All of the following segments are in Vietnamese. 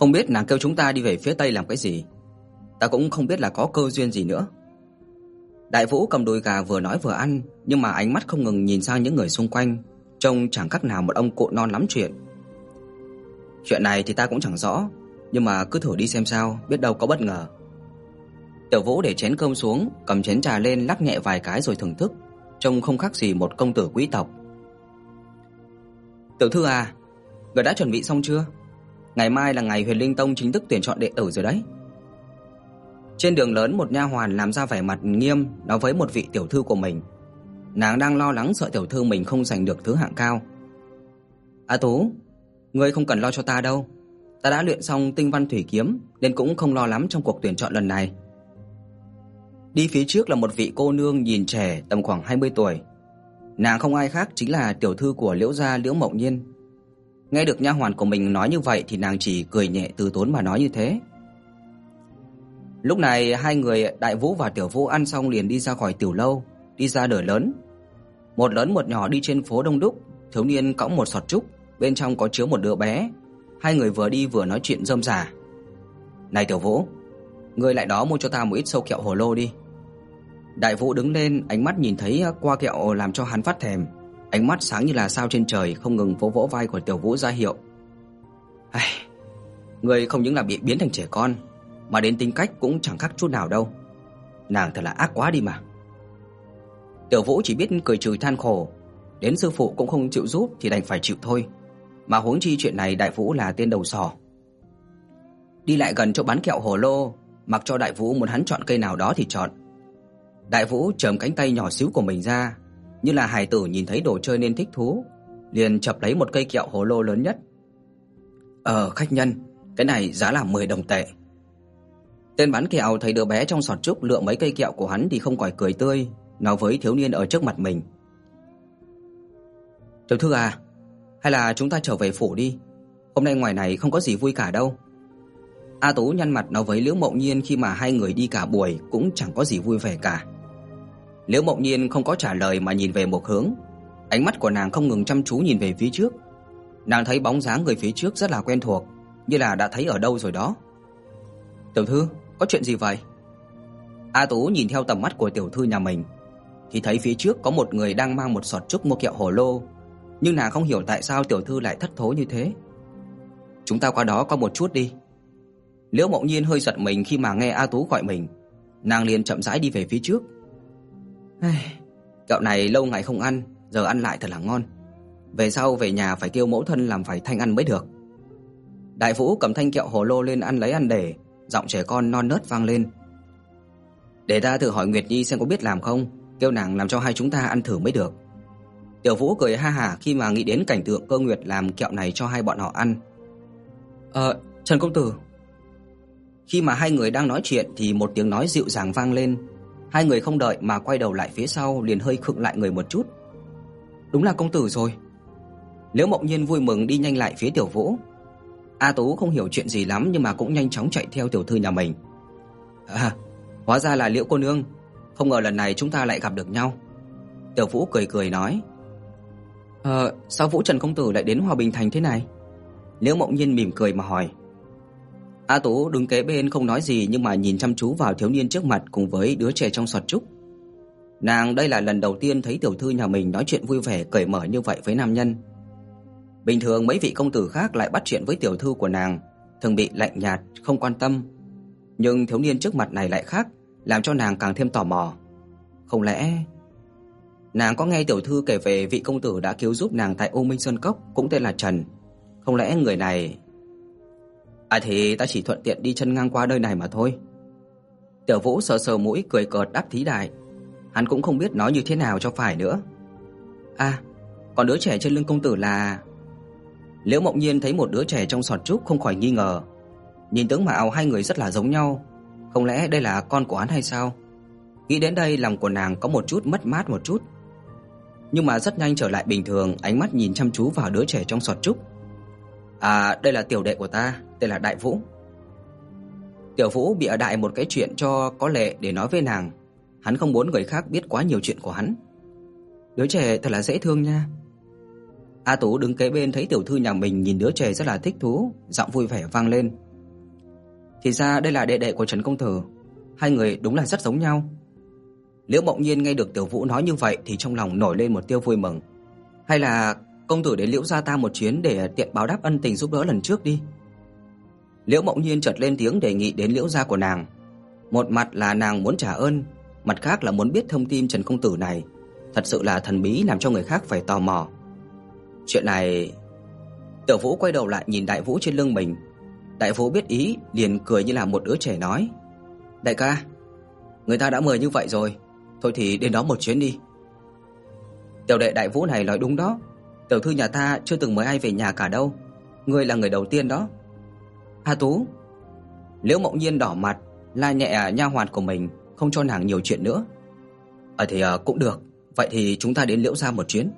Không biết nàng kêu chúng ta đi về phía tây làm cái gì? Ta cũng không biết là có cơ duyên gì nữa. Đại Vũ cầm đùi gà vừa nói vừa ăn, nhưng mà ánh mắt không ngừng nhìn sang những người xung quanh, trông chẳng khác nào một ông cụ non lắm chuyện. Chuyện này thì ta cũng chẳng rõ, nhưng mà cứ thử đi xem sao, biết đâu có bất ngờ. Tiểu Vũ để chén cơm xuống, cầm chén trà lên lắc nhẹ vài cái rồi thưởng thức, trông không khác gì một công tử quý tộc. "Tiểu thư à, người đã chuẩn bị xong chưa? Ngày mai là ngày Huyền Linh Tông chính thức tuyển chọn đệ tử rồi đấy." Trên đường lớn một nha hoàn làm ra vẻ mặt nghiêm nói với một vị tiểu thư của mình. Nàng đang lo lắng sợ tiểu thư mình không giành được thứ hạng cao. "A Tú, ngươi không cần lo cho ta đâu. Ta đã luyện xong Tinh Văn Thủy Kiếm nên cũng không lo lắm trong cuộc tuyển chọn lần này." Đi phía trước là một vị cô nương nhìn trẻ tầm khoảng 20 tuổi. Nàng không ai khác chính là tiểu thư của Liễu gia Liễu Mộng Nhiên. Nghe được nha hoàn của mình nói như vậy thì nàng chỉ cười nhẹ từ tốn mà nói như thế. Lúc này hai người Đại Vũ và Tiểu Vũ ăn xong liền đi ra khỏi tiểu lâu, đi ra đời lớn. Một lớn một nhỏ đi trên phố đông đúc, thiếu niên cõng một sọt trúc, bên trong có chứa một đứa bé. Hai người vừa đi vừa nói chuyện rôm rả. "Này Tiểu Vũ, ngươi lại đó mua cho ta một ít sâu kẹo hồ lô đi." Đại Vũ đứng lên, ánh mắt nhìn thấy qua kẹo làm cho hắn phát thèm, ánh mắt sáng như là sao trên trời, không ngừng vỗ vỗ vai của Tiểu Vũ ra hiệu. "Ai, ngươi không những là bị biến thành trẻ con, mà đến tính cách cũng chẳng khác chút nào đâu. Nàng thật là ác quá đi mà." Tiểu Vũ chỉ biết cười trừ than khổ, đến sư phụ cũng không chịu giúp thì đành phải chịu thôi. Mà huống chi chuyện này Đại Vũ là tên đầu sỏ. Đi lại gần chỗ bán kẹo hồ lô, mặc cho Đại Vũ muốn hắn chọn cây nào đó thì chọn. Đại Vũ chầm cánh tay nhỏ xíu của mình ra, như là hài tử nhìn thấy đồ chơi nên thích thú, liền chập lấy một cây kẹo hồ lô lớn nhất. "Ờ, khách nhân, cái này giá là 10 đồng tệ." Tên bán kẹo thấy đứa bé trong sọt trúc lựa mấy cây kẹo của hắn thì không khỏi cười tươi, nói với thiếu niên ở trước mặt mình. "Tiểu thư à, hay là chúng ta trở về phủ đi, hôm nay ngoài này không có gì vui cả đâu." A Tú nhăn mặt nói với Liễu Mộng Nhiên khi mà hai người đi cả buổi cũng chẳng có gì vui vẻ cả. Liễu Mộng Nhiên không có trả lời mà nhìn về một hướng, ánh mắt của nàng không ngừng chăm chú nhìn về phía trước. Nàng thấy bóng dáng người phía trước rất là quen thuộc, như là đã thấy ở đâu rồi đó. "Tiểu thư, có chuyện gì vậy?" A Tú nhìn theo tầm mắt của tiểu thư nhà mình, thì thấy phía trước có một người đang mang một sọt trúc mua kẹo hồ lô, nhưng nàng không hiểu tại sao tiểu thư lại thất thố như thế. "Chúng ta qua đó có một chút đi." Liễu Mộng Nhiên hơi giật mình khi mà nghe A Tú gọi mình, nàng liền chậm rãi đi về phía trước. Ai, kẹo này lâu ngày không ăn, giờ ăn lại thật là ngon. Về sau về nhà phải kêu mẫu thân làm phải thanh ăn mới được. Đại Vũ cầm thanh kẹo hồ lô lên ăn lấy ăn để, giọng trẻ con non nớt vang lên. Để ta thử hỏi Nguyệt Nhi xem có biết làm không, kêu nàng làm cho hai chúng ta ăn thử mới được. Tiểu Vũ cười ha hả khi mà nghĩ đến cảnh tượng Cơ Nguyệt làm kẹo này cho hai bọn họ ăn. "Ờ, Trần công tử." Khi mà hai người đang nói chuyện thì một tiếng nói dịu dàng vang lên. Hai người không đợi mà quay đầu lại phía sau liền hơi khựng lại người một chút. Đúng là công tử rồi. Liễu Mộng Nhiên vui mừng đi nhanh lại phía Tiểu Vũ. A Tú không hiểu chuyện gì lắm nhưng mà cũng nhanh chóng chạy theo tiểu thư nhà mình. À, hóa ra là Liễu cô nương, không ngờ lần này chúng ta lại gặp được nhau. Tiểu Vũ cười cười nói: "Ờ, sao Vũ Trần công tử lại đến Hòa Bình thành thế này?" Liễu Mộng Nhiên mỉm cười mà hỏi. A Tú đứng kế bên không nói gì nhưng mà nhìn chăm chú vào thiếu niên trước mặt cùng với đứa trẻ trong sọt trúc. Nàng đây là lần đầu tiên thấy tiểu thư nhà mình nói chuyện vui vẻ cởi mở như vậy với nam nhân. Bình thường mấy vị công tử khác lại bắt chuyện với tiểu thư của nàng, thường bị lạnh nhạt, không quan tâm. Nhưng thiếu niên trước mặt này lại khác, làm cho nàng càng thêm tò mò. Không lẽ nàng có nghe tiểu thư kể về vị công tử đã cứu giúp nàng tại U Minh Sơn Cốc cũng tên là Trần? Không lẽ người này À thì ta chỉ thuận tiện đi chân ngang qua nơi này mà thôi. Tiểu Vũ sờ sờ mũi cười cợt đáp thí đại. Hắn cũng không biết nói như thế nào cho phải nữa. À, còn đứa trẻ trên lưng công tử là Liễu Mộng Nhiên thấy một đứa trẻ trong sọt trúc không khỏi nghi ngờ. Nhìn tướng mạo hai người rất là giống nhau, không lẽ đây là con của hắn hay sao? Nghĩ đến đây lòng của nàng có một chút mất mát một chút. Nhưng mà rất nhanh trở lại bình thường, ánh mắt nhìn chăm chú vào đứa trẻ trong sọt trúc. À, đây là tiểu đệ của ta, tên là Đại Vũ. Tiểu Vũ bị ở đại một cái chuyện cho có lệ để nói với nàng, hắn không muốn người khác biết quá nhiều chuyện của hắn. Đứa trẻ thật là dễ thương nha. A Tú đứng kế bên thấy tiểu thư nhà mình nhìn đứa trẻ rất là thích thú, giọng vui vẻ vang lên. Thì ra đây là đệ đệ của Trần công tử, hai người đúng là rất giống nhau. Liễu Mộng Nhiên nghe được Tiểu Vũ nói như vậy thì trong lòng nổi lên một tia vui mừng. Hay là công tử đến Liễu gia ta một chuyến để ờ, tiện báo đáp ân tình giúp đỡ lần trước đi. Liễu Mộng Nhiên chợt lên tiếng đề nghị đến Liễu gia của nàng. Một mặt là nàng muốn trả ơn, mặt khác là muốn biết thông tin Trần công tử này, thật sự là thần bí làm cho người khác phải tò mò. Chuyện này Tiểu Vũ quay đầu lại nhìn Đại Vũ trên lưng mình. Đại Vũ biết ý, liền cười như là một đứa trẻ nói: "Đại ca, người ta đã mời như vậy rồi, thôi thì đến đó một chuyến đi." Tiểu đệ Đại Vũ này nói đúng đó, tiểu thư nhà ta chưa từng mời ai về nhà cả đâu, ngươi là người đầu tiên đó. Hà Tú. Liễu Mộng Nhiên đỏ mặt, la nhẹ nha hoàn của mình, không cho nàng nhiều chuyện nữa. "Ờ thì à, cũng được, vậy thì chúng ta đến Liễu gia một chuyến."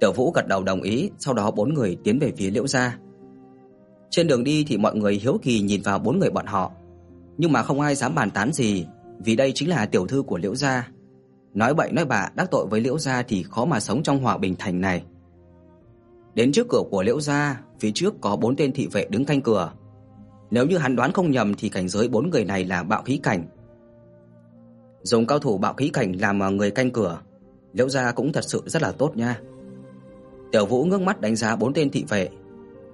Tiểu Vũ gật đầu đồng ý, sau đó bốn người tiến về phía Liễu gia. Trên đường đi thì mọi người hiếu kỳ nhìn vào bốn người bọn họ, nhưng mà không ai dám bàn tán gì, vì đây chính là tiểu thư của Liễu gia. Nói bậy nói bạ đắc tội với Liễu gia thì khó mà sống trong Hòa Bình thành này. Đến trước cửa của Liễu gia, phía trước có bốn tên thị vệ đứng canh cửa. Nếu như hắn đoán không nhầm thì cảnh giới bốn người này là bạo khí cảnh. Dùng cao thủ bạo khí cảnh làm à, người canh cửa, Liễu gia cũng thật sự rất là tốt nha. Tiểu Vũ ngước mắt đánh giá bốn tên thị vệ.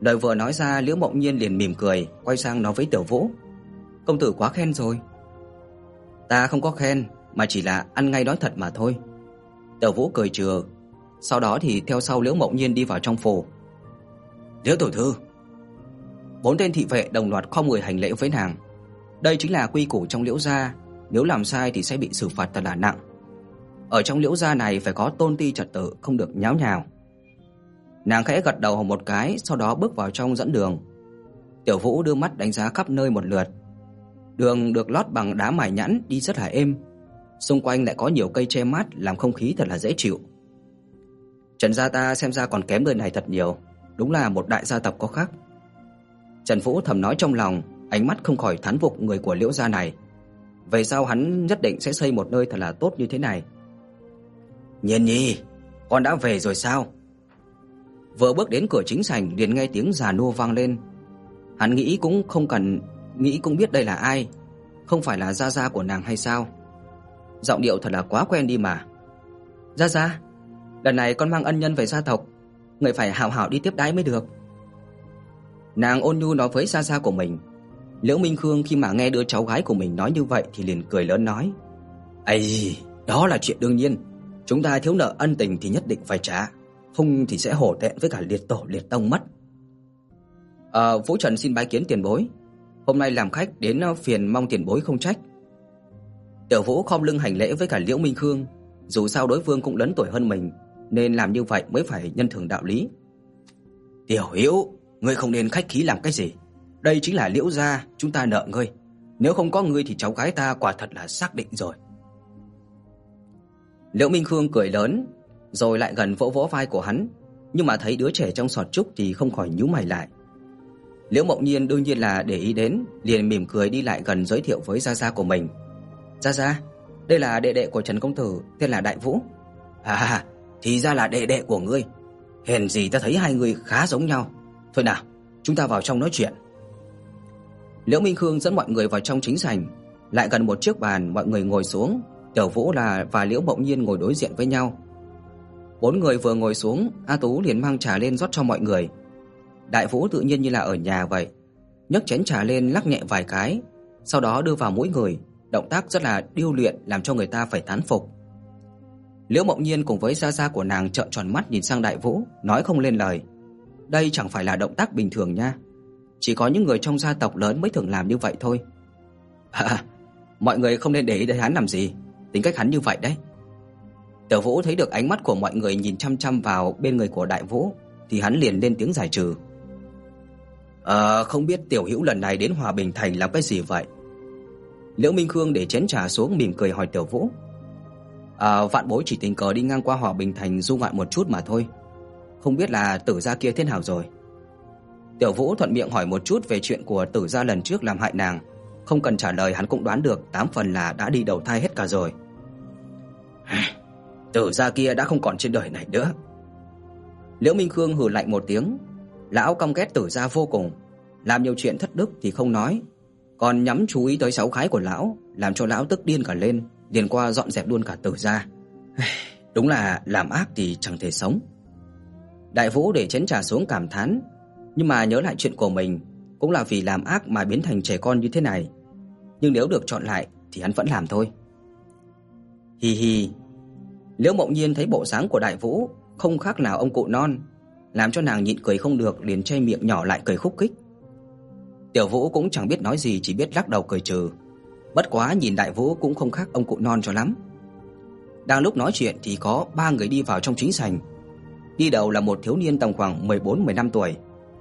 Lời vừa nói ra, Liễu Mộng Nhiên liền mỉm cười, quay sang nói với Tiểu Vũ: "Công tử quá khen rồi." "Ta không có khen, mà chỉ là ăn ngay nói thật mà thôi." Tiểu Vũ cười trừ, sau đó thì theo sau Liễu Mộng Nhiên đi vào trong phủ. "Liễu tiểu thư." Bốn tên thị vệ đồng loạt khom người hành lễ với nàng. Đây chính là quy củ trong Liễu gia, nếu làm sai thì sẽ bị xử phạt thật là nặng. Ở trong Liễu gia này phải có tôn ti trật tự, không được nháo nhào. Nàng khẽ gật đầu một cái, sau đó bước vào trong dẫn đường. Tiểu Vũ đưa mắt đánh giá khắp nơi một lượt. Đường được lót bằng đá mài nhẵn, đi rất là êm. Xung quanh lại có nhiều cây che mát làm không khí thật là dễ chịu. Trần gia ta xem ra còn kém nơi này thật nhiều, đúng là một đại gia tộc có khác. Trần Vũ thầm nói trong lòng, ánh mắt không khỏi thán phục người của Liễu gia này. Về sau hắn nhất định sẽ xây một nơi thật là tốt như thế này. Nhiên Nhi, con đã về rồi sao? Vừa bước đến cửa chính sảnh liền nghe tiếng già nua vang lên. Hắn nghĩ cũng không cần nghĩ cũng biết đây là ai, không phải là gia gia của nàng hay sao? Giọng điệu thật là quá quen đi mà. Gia gia, lần này con mang ân nhân về gia tộc, người phải hảo hảo đi tiếp đái mới được. Nàng ôn nhu nói với xa xa của mình. Liễu Minh Khương khi mà nghe đứa cháu gái của mình nói như vậy thì liền cười lớn nói: ấy đó là chuyện đương nhiên, chúng ta thiếu nợ ân tình thì nhất định phải trả." không thì sẽ hổ thẹn với cả liệt tổ liệt tông mất. Ờ, Vũ Trần xin bái kiến tiền bối. Hôm nay làm khách đến ờ, phiền mong tiền bối không trách. Tiểu Vũ khom lưng hành lễ với cả Liễu Minh Khương, dù sao đối phương cũng lớn tuổi hơn mình, nên làm như vậy mới phải nhân thường đạo lý. Tiểu Hữu, ngươi không nên khách khí làm cái gì? Đây chính là Liễu gia, chúng ta nợ ngươi. Nếu không có ngươi thì cháu gái ta quả thật là xác định rồi. Liễu Minh Khương cười lớn, rồi lại gần vỗ vỗ vai của hắn, nhưng mà thấy đứa trẻ trong sọt trúc thì không khỏi nhíu mày lại. Liễu Mộng Nhiên đương nhiên là để ý đến, liền mỉm cười đi lại gần giới thiệu với gia gia của mình. "Gia gia, đây là đệ đệ của Trần công tử, tên là Đại Vũ." "À, thì ra là đệ đệ của ngươi. Hèn gì ta thấy hai người khá giống nhau. Thôi nào, chúng ta vào trong nói chuyện." Liễu Minh Khương dẫn mọi người vào trong chính sảnh, lại gần một chiếc bàn, mọi người ngồi xuống, Tiểu Vũ là và Liễu Mộng Nhiên ngồi đối diện với nhau. Bốn người vừa ngồi xuống, A Tú liền mang trà lên rót cho mọi người. Đại Vũ tự nhiên như là ở nhà vậy, nhấc chén trà lên lắc nhẹ vài cái, sau đó đưa vào mũi người, động tác rất là điêu luyện làm cho người ta phải thán phục. Liễu Mộng Nhiên cùng với gia gia của nàng trợn tròn mắt nhìn sang Đại Vũ, nói không lên lời. Đây chẳng phải là động tác bình thường nha, chỉ có những người trong gia tộc lớn mới thường làm như vậy thôi. À, mọi người không nên để ý đến hắn làm gì, tính cách hắn như vậy đấy. Tiểu Vũ thấy được ánh mắt của mọi người nhìn chăm chăm vào bên người của Đại Vũ, thì hắn liền lên tiếng giải trừ. "Ờ, không biết tiểu hữu lần này đến Hòa Bình thành làm cái gì vậy?" Liễu Minh Khương để chén trà xuống mỉm cười hỏi Tiểu Vũ. "À, vạn bối chỉ tình cờ đi ngang qua Hòa Bình thành du ngoạn một chút mà thôi. Không biết là Tử gia kia thế nào rồi?" Tiểu Vũ thuận miệng hỏi một chút về chuyện của Tử gia lần trước làm hại nàng, không cần trả lời hắn cũng đoán được tám phần là đã đi đầu thai hết cả rồi. Tử gia kia đã không còn trên đời này nữa. Liễu Minh Khương hừ lạnh một tiếng, lão căm ghét Tử gia vô cùng, làm nhiều chuyện thất đức thì không nói, còn nhắm chú ý tới sáu khái của lão, làm cho lão tức điên cả lên, liền qua dọn dẹp luôn cả tử gia. Đúng là làm ác thì chẳng thể sống. Đại Vũ để chén trà xuống cảm thán, nhưng mà nhớ lại chuyện của mình, cũng là vì làm ác mà biến thành trẻ con như thế này. Nhưng nếu được chọn lại thì hắn vẫn làm thôi. Hi hi. Liễu Mộng Nhiên thấy bộ dáng của Đại Vũ không khác nào ông cụ non, làm cho nàng nhịn cười không được liền che miệng nhỏ lại cười khúc khích. Tiểu Vũ cũng chẳng biết nói gì chỉ biết lắc đầu cười trừ. Bất quá nhìn Đại Vũ cũng không khác ông cụ non cho lắm. Đang lúc nói chuyện thì có ba người đi vào trong chính sảnh. Đi đầu là một thiếu niên tầm khoảng 14-15 tuổi,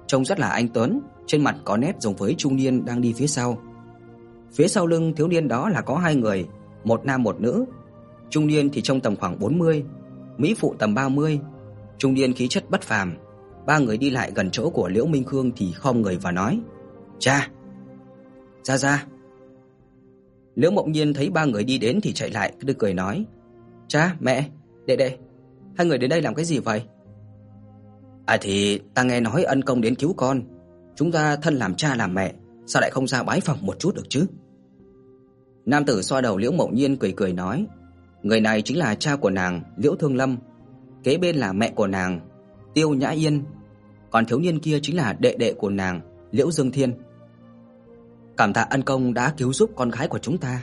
trông rất là anh tuấn, trên mặt có nét giống với trung niên đang đi phía sau. Phía sau lưng thiếu niên đó là có hai người, một nam một nữ. Trung niên thì trông tầm khoảng 40, mỹ phụ tầm 30. Trung niên khí chất bất phàm. Ba người đi lại gần chỗ của Liễu Minh Khương thì khom người và nói: "Cha." gia gia. Liễu Mộng Nhiên thấy ba người đi đến thì chạy lại, đưa cười nói: "Cha, mẹ, đệ đệ, hai người đến đây làm cái gì vậy?" "À thì ta nghe nói ân công đến cứu con, chúng ta thân làm cha làm mẹ, sao lại không ra bái phỏng một chút được chứ?" Nam tử xoa đầu Liễu Mộng Nhiên cười cười nói: "Người này chính là cha của nàng, Liễu Thương Lâm, kế bên là mẹ của nàng, Tiêu Nhã Yên, còn thiếu niên kia chính là đệ đệ của nàng, Liễu Dương Thiên." Cảm tạ ân công đã cứu giúp con gái của chúng ta.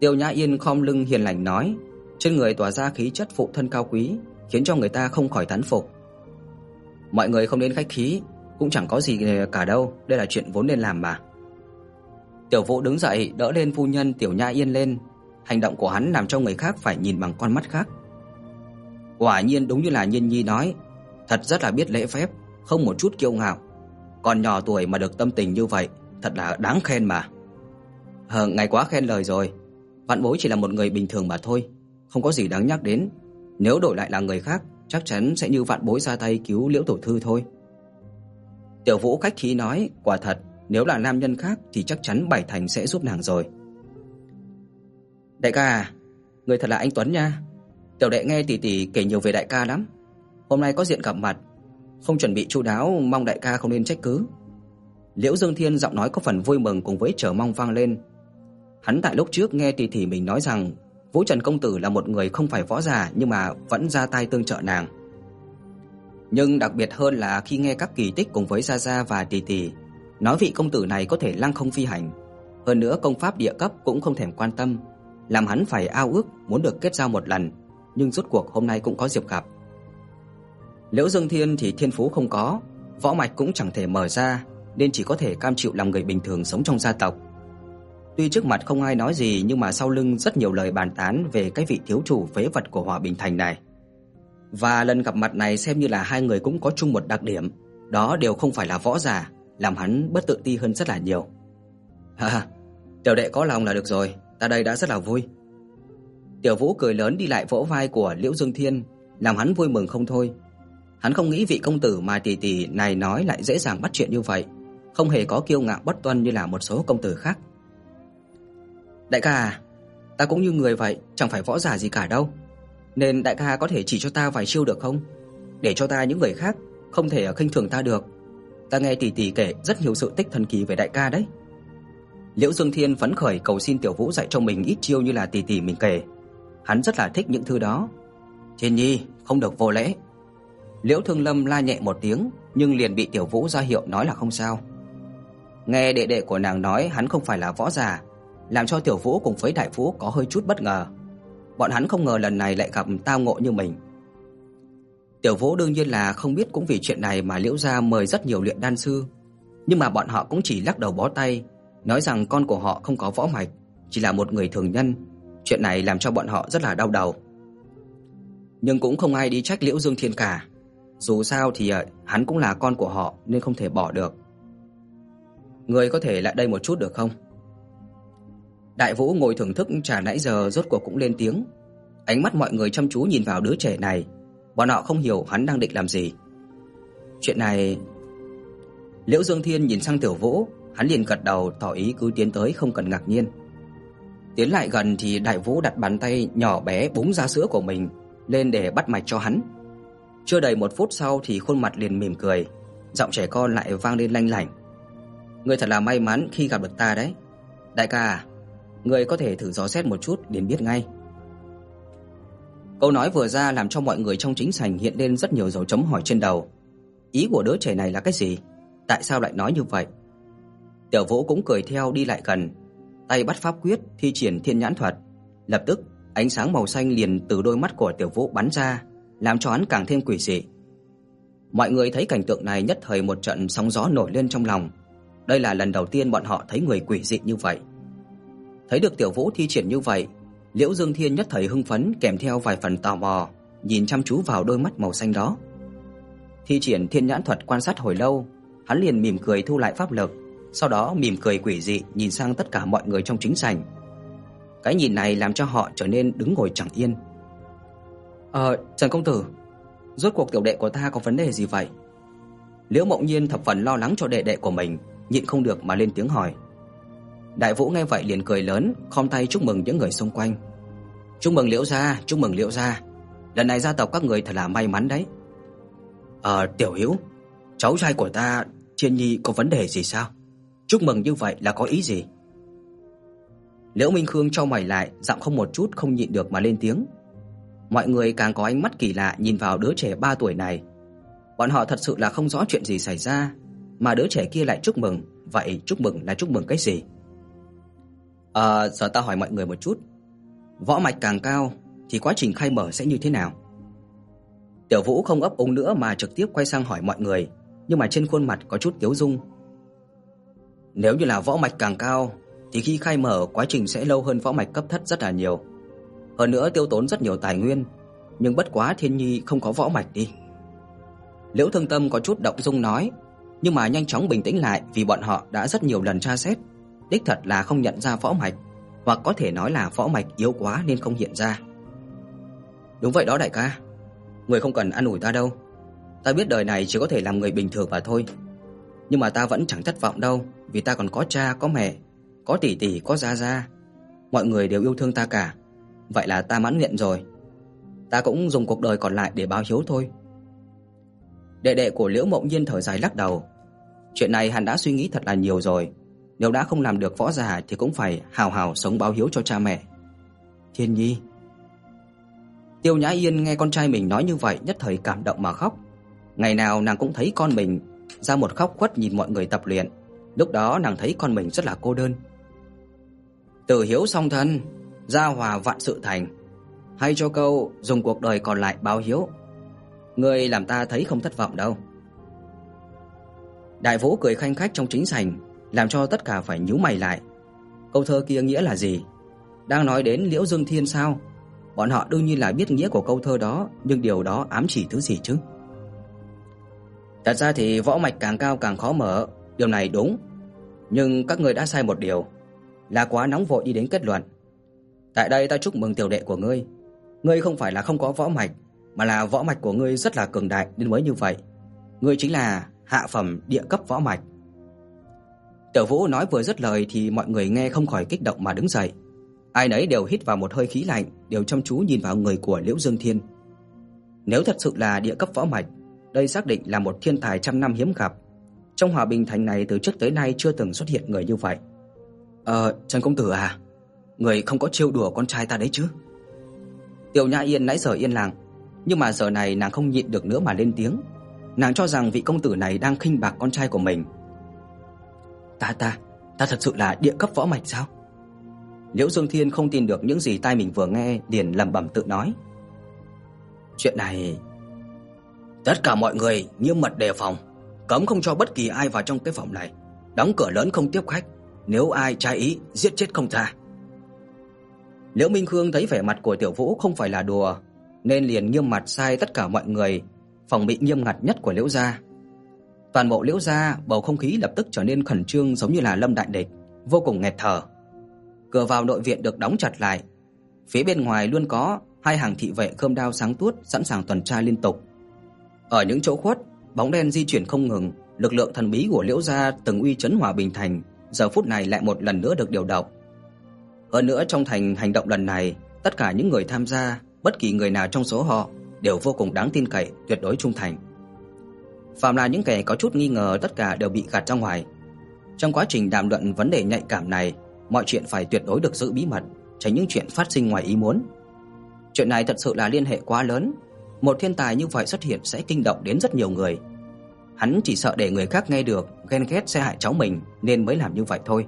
Tiêu Nhã Yên khom lưng hiền lành nói, trên người tỏa ra khí chất phụ thân cao quý, khiến cho người ta không khỏi thán phục. Mọi người không nên khách khí, cũng chẳng có gì cả đâu, đây là chuyện vốn nên làm mà. Tiểu Vũ đứng dậy, đỡ lên phu nhân Tiểu Nhã Yên lên, hành động của hắn làm cho người khác phải nhìn bằng con mắt khác. Quả nhiên đúng như là Nhiên Nhi nói, thật rất là biết lễ phép, không một chút kiêu ngạo. Còn nhỏ tuổi mà được tâm tình như vậy, thật là đáng khen mà. Hờ, ngài quá khen lời rồi. Vạn Bối chỉ là một người bình thường mà thôi, không có gì đáng nhắc đến. Nếu đổi lại là người khác, chắc chắn sẽ như Vạn Bối ra tay cứu Liễu tổ thư thôi. Tiểu Vũ khách khí nói, quả thật, nếu là nam nhân khác thì chắc chắn Bảy Thành sẽ giúp nàng rồi. Đại ca à, người thật là anh Tuấn nha. Tiểu đệ nghe tỷ tỷ kể nhiều về đại ca lắm. Hôm nay có diện gặp mặt, không chuẩn bị chu đáo, mong đại ca không nên trách cứ. Liễu Dương Thiên giọng nói có phần vui mừng cùng với chờ mong vang lên. Hắn tại lúc trước nghe tỷ tỷ mình nói rằng Vũ Trần công tử là một người không phải võ giả nhưng mà vẫn ra tay tương trợ nàng. Nhưng đặc biệt hơn là khi nghe các kỳ tích cùng với Gia Gia và tỷ tỷ nói vị công tử này có thể lăng không phi hành, hơn nữa công pháp địa cấp cũng không thèm quan tâm, làm hắn phải ao ước muốn được kết giao một lần, nhưng rốt cuộc hôm nay cũng có dịp gặp. Liễu Dương Thiên thì thiên phú không có, võ mạch cũng chẳng thể mở ra, nên chỉ có thể cam chịu làm người bình thường sống trong gia tộc. Tuy trước mặt không ai nói gì nhưng mà sau lưng rất nhiều lời bàn tán về cái vị thiếu chủ phế vật của Hòa Bình Thành này. Và lần gặp mặt này xem như là hai người cũng có chung một đặc điểm, đó đều không phải là võ giả, làm hắn bất tự ti hơn rất là nhiều. Ha, tiểu đệ có lòng là được rồi, ta đây đã rất là vui. Tiểu Vũ cười lớn đi lại vỗ vai của Liễu Dương Thiên, làm hắn vui mừng không thôi. Hắn không nghĩ vị công tử mà tỷ tỷ này nói lại dễ dàng bắt chuyện như vậy, không hề có kiêu ngạo bất tuân như là một số công tử khác. Đại ca à, ta cũng như người vậy, chẳng phải võ giả gì cả đâu. Nên đại ca có thể chỉ cho ta vài chiêu được không? Để cho ta những người khác không thể khinh thường ta được. Ta nghe tỷ tỷ kể rất nhiều sự tích thần kỳ về đại ca đấy. Liễu Dương Thiên phấn khởi cầu xin Tiểu Vũ dạy cho mình ít chiêu như là tỷ tỷ mình kể. Hắn rất là thích những thứ đó. Thiên Nhi, không được vô lễ. Liễu Thương Lâm la nhẹ một tiếng, nhưng liền bị Tiểu Vũ ra hiệu nói là không sao. Nghe đệ đệ của nàng nói hắn không phải là võ giả, làm cho Tiểu Vũ cùng với Đại Vũ có hơi chút bất ngờ. Bọn hắn không ngờ lần này lại gặp tao ngộ như mình. Tiểu Vũ đương nhiên là không biết cũng vì chuyện này mà Liễu gia mời rất nhiều luyện đan sư, nhưng mà bọn họ cũng chỉ lắc đầu bó tay, nói rằng con của họ không có võ mạch, chỉ là một người thường nhân. Chuyện này làm cho bọn họ rất là đau đầu. Nhưng cũng không ai đi trách Liễu Dương Thiên cả. Dù sao thì ờ, hắn cũng là con của họ nên không thể bỏ được. Người có thể lại đây một chút được không? Đại Vũ ngồi thưởng thức trà nãy giờ rốt cuộc cũng lên tiếng. Ánh mắt mọi người chăm chú nhìn vào đứa trẻ này, bọn họ không hiểu hắn đang định làm gì. Chuyện này Liễu Dương Thiên nhìn sang Tiểu Vũ, hắn liền gật đầu tỏ ý cứ tiến tới không cần ngạc nhiên. Tiến lại gần thì Đại Vũ đặt bàn tay nhỏ bé búng ra sữa của mình lên để bắt mạch cho hắn. Chưa đầy một phút sau thì khuôn mặt liền mỉm cười, giọng trẻ con lại vang lên lanh lảnh. Ngươi thật là may mắn khi gặp được ta đấy. Đại ca à, ngươi có thể thử dò xét một chút để biết ngay. Câu nói vừa ra làm cho mọi người trong chính sảnh hiện lên rất nhiều dấu chấm hỏi trên đầu. Ý của đứa trẻ này là cái gì? Tại sao lại nói như vậy? Tiểu Vũ cũng cười theo đi lại gần, tay bắt pháp quyết thi triển Thiên Nhãn thuật, lập tức ánh sáng màu xanh liền từ đôi mắt của Tiểu Vũ bắn ra, làm cho hắn càng thêm quỷ dị. Mọi người thấy cảnh tượng này nhất thời một trận sóng gió nổi lên trong lòng. Đây là lần đầu tiên bọn họ thấy người quỷ dị như vậy. Thấy được Tiểu Vũ thi triển như vậy, Liễu Dương Thiên nhất thời hưng phấn kèm theo vài phần tò mò, nhìn chăm chú vào đôi mắt màu xanh đó. Thi triển Thiên Nhãn thuật quan sát hồi lâu, hắn liền mỉm cười thu lại pháp lực, sau đó mỉm cười quỷ dị nhìn sang tất cả mọi người trong chính sảnh. Cái nhìn này làm cho họ trở nên đứng ngồi chẳng yên. "Ờ, Trần công tử, rốt cuộc tiểu đệ của ta có vấn đề gì vậy?" Liễu Mộng Nhiên thập phần lo lắng cho đệ đệ của mình, nhịn không được mà lên tiếng hỏi. Đại Vũ nghe vậy liền cười lớn, khom tay chúc mừng những người xung quanh. "Chúc mừng Liễu gia, chúc mừng Liễu gia. Lần này gia tộc các người thật là may mắn đấy." "Ờ, Tiểu Hữu, cháu trai của ta, Thiên Nhi có vấn đề gì sao? Chúc mừng như vậy là có ý gì?" Liễu Minh Khương chau mày lại, giọng không một chút không nhịn được mà lên tiếng. Mọi người càng có ánh mắt kỳ lạ nhìn vào đứa trẻ 3 tuổi này. Bọn họ thật sự là không rõ chuyện gì xảy ra, mà đứa trẻ kia lại chúc mừng, vậy chúc mừng là chúc mừng cái gì? Ờ, giờ ta hỏi mọi người một chút. Võ mạch càng cao thì quá trình khai mở sẽ như thế nào? Tiểu Vũ không ấp úng nữa mà trực tiếp quay sang hỏi mọi người, nhưng mà trên khuôn mặt có chút tiếu dung. Nếu như là võ mạch càng cao thì khi khai mở quá trình sẽ lâu hơn võ mạch cấp thấp rất là nhiều. Hơn nữa tiêu tốn rất nhiều tài nguyên, nhưng bất quá Thiên Nhi không có võ mạch đi. Liễu Thương Tâm có chút động dung nói, nhưng mà nhanh chóng bình tĩnh lại vì bọn họ đã rất nhiều lần tra xét, đích thật là không nhận ra võ mạch, hoặc có thể nói là võ mạch yếu quá nên không hiện ra. Đúng vậy đó đại ca, người không cần ăn ủi ta đâu. Ta biết đời này chỉ có thể làm người bình thường mà thôi. Nhưng mà ta vẫn chẳng thất vọng đâu, vì ta còn có cha, có mẹ, có tỷ tỷ, có gia gia. Mọi người đều yêu thương ta cả. Vậy là ta mãn nguyện rồi. Ta cũng dùng cuộc đời còn lại để báo hiếu thôi. Đệ đệ của Liễu Mộng Nhiên thở dài lắc đầu. Chuyện này hắn đã suy nghĩ thật là nhiều rồi, nếu đã không làm được võ giả thì cũng phải hào hào sống báo hiếu cho cha mẹ. Thiên Nhi. Tiêu Nhã Yên nghe con trai mình nói như vậy nhất thời cảm động mà khóc. Ngày nào nàng cũng thấy con mình ra một khóc khuất nhìn mọi người tập luyện, lúc đó nàng thấy con mình rất là cô đơn. từ hiếu song thân, gia hòa vạn sự thành. Hay cho câu dùng cuộc đời còn lại báo hiếu. Ngươi làm ta thấy không thất vọng đâu. Đại Vũ cười khanh khách trong chính sảnh, làm cho tất cả phải nhíu mày lại. Câu thơ kia nghĩa là gì? Đang nói đến Liễu Dương Thiên sao? Bọn họ đương nhiên là biết nghĩa của câu thơ đó, nhưng điều đó ám chỉ thứ gì chứ? Thật ra thì võ mạch càng cao càng khó mở, điều này đúng. Nhưng các người đã sai một điều, là quá nóng vội đi đến kết luận. Tại đây ta chúc mừng tiểu đệ của ngươi. Ngươi không phải là không có võ mạch, mà là võ mạch của ngươi rất là cường đại nên mới như vậy. Ngươi chính là hạ phẩm địa cấp võ mạch. Tiểu Vũ nói vừa dứt lời thì mọi người nghe không khỏi kích động mà đứng dậy. Ai nấy đều hít vào một hơi khí lạnh, đều chăm chú nhìn vào người của Liễu Dương Thiên. Nếu thật sự là địa cấp võ mạch, đây xác định là một thiên tài trăm năm hiếm gặp. Trong Hòa Bình thành này từ trước tới nay chưa từng xuất hiện người như vậy. "Ờ, Trần công tử à, người không có trêu đùa con trai ta đấy chứ?" Tiểu Nhã Yên nãy giờ yên lặng, nhưng mà giờ này nàng không nhịn được nữa mà lên tiếng. Nàng cho rằng vị công tử này đang khinh bạc con trai của mình. "Ta ta, ta thật sự là địa cấp võ mạch sao?" Liễu Dương Thiên không tin được những gì tai mình vừa nghe, liền lẩm bẩm tự nói. Chuyện này tất cả mọi người nghiêm mật đề phòng, cấm không cho bất kỳ ai vào trong cái phòng này, đóng cửa lớn không tiếp khách, nếu ai trái ý giết chết không tha. Liễu Minh Khương thấy vẻ mặt của Tiểu Vũ không phải là đùa, nên liền nghiêm mặt sai tất cả mọi người phòng bị nghiêm ngặt nhất của Liễu gia. Toàn bộ Liễu gia bầu không khí lập tức trở nên khẩn trương giống như là lâm đại địch, vô cùng nghẹt thở. Cửa vào nội viện được đóng chặt lại. Phía bên ngoài luôn có hai hàng thị vệ khơm đao sáng tuốt sẵn sàng tuần tra liên tục. Ở những chỗ khuất, bóng đen di chuyển không ngừng, lực lượng thần bí của Liễu gia từng uy chấn Hòa Bình thành, giờ phút này lại một lần nữa được điều động. Hơn nữa trong thành hành động lần này, tất cả những người tham gia, bất kỳ người nào trong số họ đều vô cùng đáng tin cậy, tuyệt đối trung thành. Phạm là những kẻ có chút nghi ngờ tất cả đều bị gạt ra ngoài. Trong quá trình đàm luận vấn đề nhạy cảm này, mọi chuyện phải tuyệt đối được giữ bí mật, tránh những chuyện phát sinh ngoài ý muốn. Chuyện này thật sự là liên hệ quá lớn, một thiên tài như vậy xuất hiện sẽ kinh động đến rất nhiều người. Hắn chỉ sợ để người khác nghe được, ghen ghét sẽ hại cháu mình nên mới làm như vậy thôi.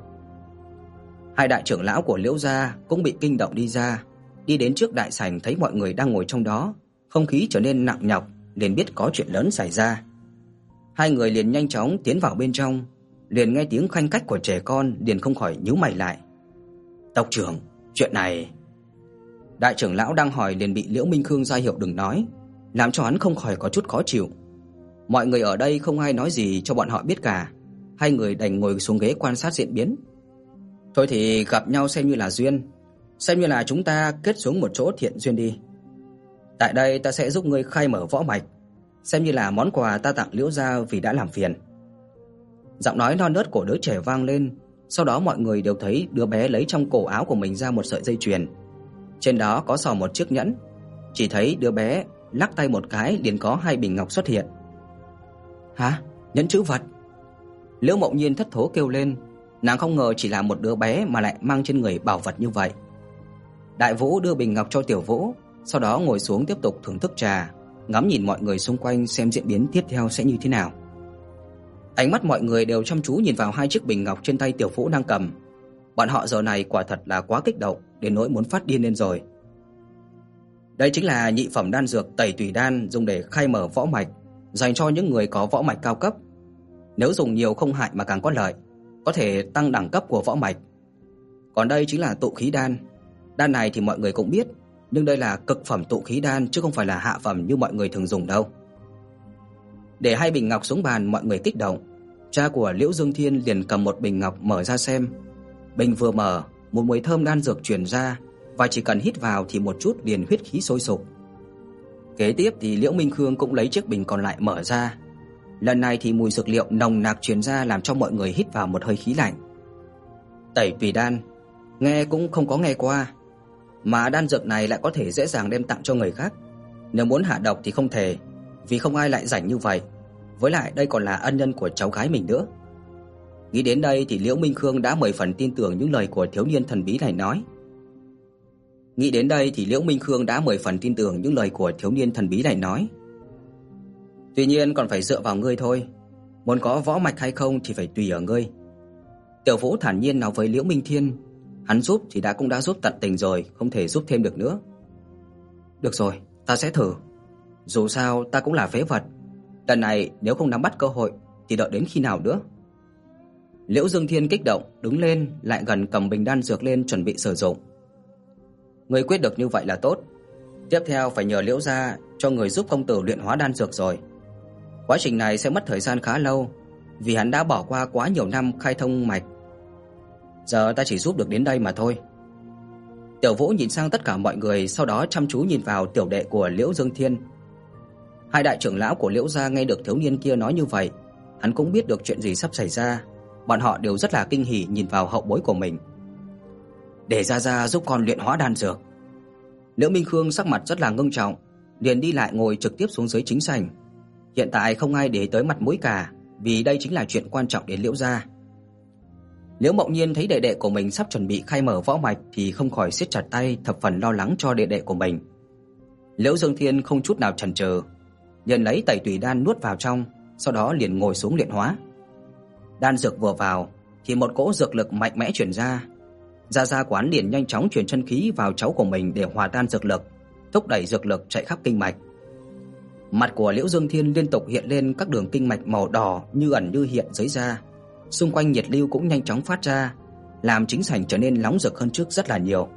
Hai đại trưởng lão của Liễu gia cũng bị kinh động đi ra, đi đến trước đại sảnh thấy mọi người đang ngồi trong đó, không khí trở nên nặng nhọc, liền biết có chuyện lớn xảy ra. Hai người liền nhanh chóng tiến vào bên trong, liền nghe tiếng khanh cách của trẻ con, liền không khỏi nhíu mày lại. "Tộc trưởng, chuyện này..." Đại trưởng lão đang hỏi liền bị Liễu Minh Khương ra hiệu đừng nói, làm cho hắn không khỏi có chút khó chịu. Mọi người ở đây không ai nói gì cho bọn họ biết cả, hai người đành ngồi xuống ghế quan sát diễn biến. Thôi thì gặp nhau xem như là duyên, xem như là chúng ta kết xuống một chỗ thiện duyên đi. Tại đây ta sẽ giúp ngươi khai mở võ mạch, xem như là món quà ta tặng Liễu gia vì đã làm phiền. Giọng nói non nớt của đứa trẻ vang lên, sau đó mọi người đều thấy đứa bé lấy trong cổ áo của mình ra một sợi dây chuyền. Trên đó có sò một chiếc nhẫn, chỉ thấy đứa bé lắc tay một cái liền có hai bình ngọc xuất hiện. "Hả? Nhẫn chữ vật?" Liễu Mộng Nhiên thất thố kêu lên, nàng không ngờ chỉ là một đứa bé mà lại mang trên người bảo vật như vậy. Đại Vũ đưa bình ngọc cho Tiểu Vũ, sau đó ngồi xuống tiếp tục thưởng thức trà, ngắm nhìn mọi người xung quanh xem diễn biến tiếp theo sẽ như thế nào. Ánh mắt mọi người đều chăm chú nhìn vào hai chiếc bình ngọc trên tay Tiểu Vũ đang cầm. Bọn họ giờ này quả thật là quá kích động, đến nỗi muốn phát điên lên rồi. Đây chính là nhị phẩm đan dược Tẩy Tùy đan dùng để khai mở võ mạch, dành cho những người có võ mạch cao cấp. Nếu dùng nhiều không hại mà càng có lợi, có thể tăng đẳng cấp của võ mạch. Còn đây chính là tụ khí đan. Đan này thì mọi người cũng biết, nhưng đây là cực phẩm tụ khí đan chứ không phải là hạ phẩm như mọi người thường dùng đâu. Để hai bình ngọc xuống bàn, mọi người kích động. Cha của Liễu Dương Thiên liền cầm một bình ngọc mở ra xem. Bình vừa mở, một mùi thơm đan dược truyền ra, và chỉ cần hít vào thì một chút liền huyết khí sôi sục. Kế tiếp thì Liễu Minh Khương cũng lấy chiếc bình còn lại mở ra. Lần này thì mùi dược liệu nồng nặc truyền ra làm cho mọi người hít vào một hơi khí lạnh. Tẩy tùy đan, nghe cũng không có nghe qua, mà đan dược này lại có thể dễ dàng đem tặng cho người khác. Nếu muốn hạ độc thì không thể, vì không ai lại rảnh như vậy. Với lại đây còn là ân nhân của cháu gái mình nữa. Nghĩ đến đây thì Liễu Minh Khương đã mười phần tin tưởng những lời của thiếu niên thần bí này nói. Nghĩ đến đây thì Liễu Minh Khương đã mười phần tin tưởng những lời của thiếu niên thần bí này nói. Tuy nhiên còn phải dựa vào ngươi thôi, muốn có võ mạch hay không thì phải tùy ở ngươi. Tiểu Vũ thản nhiên nói với Liễu Minh Thiên, hắn giúp thì đã cũng đã giúp tận tình rồi, không thể giúp thêm được nữa. Được rồi, ta sẽ thử. Dù sao ta cũng là phế vật, lần này nếu không nắm bắt cơ hội thì đợi đến khi nào nữa? Liễu Dương Thiên kích động, đứng lên, lại gần cầm bình đan dược lên chuẩn bị sử dụng. Người quyết được như vậy là tốt. Tiếp theo phải nhờ Liễu gia cho người giúp công tử luyện hóa đan dược rồi. Quá trình này sẽ mất thời gian khá lâu, vì hắn đã bỏ qua quá nhiều năm khai thông mạch. Giờ ta chỉ giúp được đến đây mà thôi. Tiểu Vũ nhìn sang tất cả mọi người, sau đó chăm chú nhìn vào tiểu đệ của Liễu Dương Thiên. Hai đại trưởng lão của Liễu gia nghe được thiếu niên kia nói như vậy, hắn cũng biết được chuyện gì sắp xảy ra, bọn họ đều rất là kinh hỉ nhìn vào hậu bối của mình. Để gia gia giúp con luyện hóa đan dược. Liễu Minh Khương sắc mặt rất là ngưng trọng, liền đi lại ngồi trực tiếp xuống dưới chính sảnh. Hiện tại không ai để tới mặt mũi cả, vì đây chính là chuyện quan trọng đến Liễu gia. Liễu Mộng Nhiên thấy đệ đệ của mình sắp chuẩn bị khai mở võ mạch thì không khỏi siết chặt tay, thập phần lo lắng cho đệ đệ của mình. Liễu Dương Thiên không chút nào chần chừ, nhận lấy tẩy tùy đan nuốt vào trong, sau đó liền ngồi xuống luyện hóa. Đan dược vừa vào thì một cỗ dược lực mạnh mẽ truyền ra. Gia Gia quán liền nhanh chóng truyền chân khí vào cháu của mình để hòa tan dược lực, thúc đẩy dược lực chạy khắp kinh mạch. Mặt của Liễu Dương Thiên liên tục hiện lên các đường kinh mạch màu đỏ như ẩn như hiện dưới da. Xung quanh nhiệt lưu cũng nhanh chóng phát ra, làm chính sảnh trở nên nóng rực hơn trước rất là nhiều.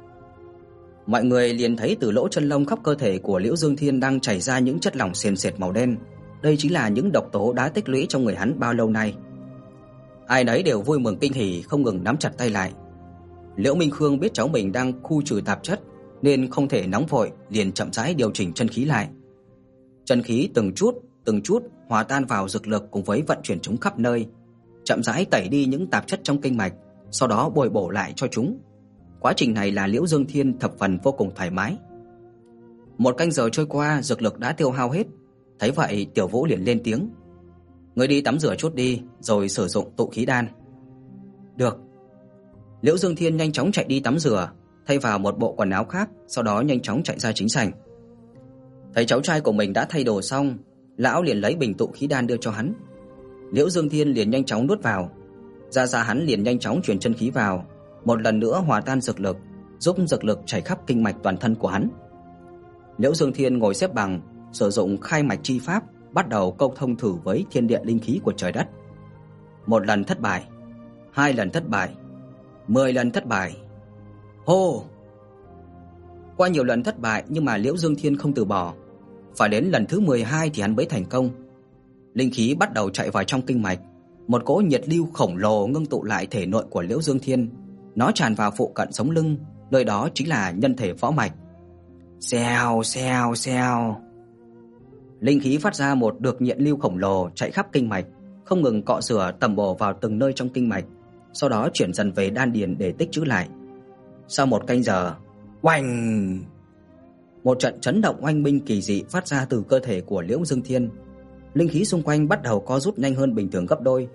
Mọi người liền thấy từ lỗ chân lông khắp cơ thể của Liễu Dương Thiên đang chảy ra những chất lỏng sền sệt màu đen. Đây chính là những độc tố đã tích lũy trong người hắn bao lâu nay. Ai nấy đều vui mừng kinh hỉ, không ngừng nắm chặt tay lại. Liễu Minh Khương biết cháu mình đang khu trừ tạp chất nên không thể nóng vội, liền chậm rãi điều chỉnh chân khí lại. Chân khí từng chút, từng chút hòa tan vào dược lực cùng với vận chuyển chúng khắp nơi, chậm rãi tẩy đi những tạp chất trong kinh mạch, sau đó bồi bổ lại cho chúng. Quá trình này là Liễu Dương Thiên thập phần vô cùng thoải mái. Một canh giờ trôi qua, dược lực đã tiêu hao hết. Thấy vậy, Tiểu Vũ liền lên tiếng: "Ngươi đi tắm rửa chút đi, rồi sử dụng tụ khí đan." Được. Liễu Dương Thiên nhanh chóng chạy đi tắm rửa, thay vào một bộ quần áo khác, sau đó nhanh chóng chạy ra chính sảnh. Thấy cháu trai của mình đã thay đồ xong, lão liền lấy bình tụ khí đan đưa cho hắn. Liễu Dương Thiên liền nhanh chóng nuốt vào. Ra ra hắn liền nhanh chóng truyền chân khí vào, một lần nữa hòa tan dược lực, giúp dược lực chảy khắp kinh mạch toàn thân của hắn. Liễu Dương Thiên ngồi xếp bằng, sử dụng khai mạch chi pháp, bắt đầu câu thông thử với thiên địa linh khí của trời đất. Một lần thất bại, hai lần thất bại, mười lần thất bại. Hô! Qua nhiều lần thất bại nhưng mà Liễu Dương Thiên không từ bỏ, phải đến lần thứ 12 thì hắn mới thành công. Linh khí bắt đầu chạy vào trong kinh mạch, một cỗ nhiệt lưu khổng lồ ngưng tụ lại thể nội của Liễu Dương Thiên, nó tràn vào phụ cận sống lưng, nơi đó chính là nhân thể võ mạch. Xèo xèo xèo. Linh khí phát ra một được nhiệt lưu khổng lồ chạy khắp kinh mạch, không ngừng cọ rửa tầm bổ vào từng nơi trong kinh mạch, sau đó chuyển dần về đan điền để tích trữ lại. Sau một canh giờ, oanh! Một trận chấn động oanh minh kỳ dị phát ra từ cơ thể của Liễu Dương Thiên. Linh khí xung quanh bắt đầu co rút nhanh hơn bình thường gấp đôi.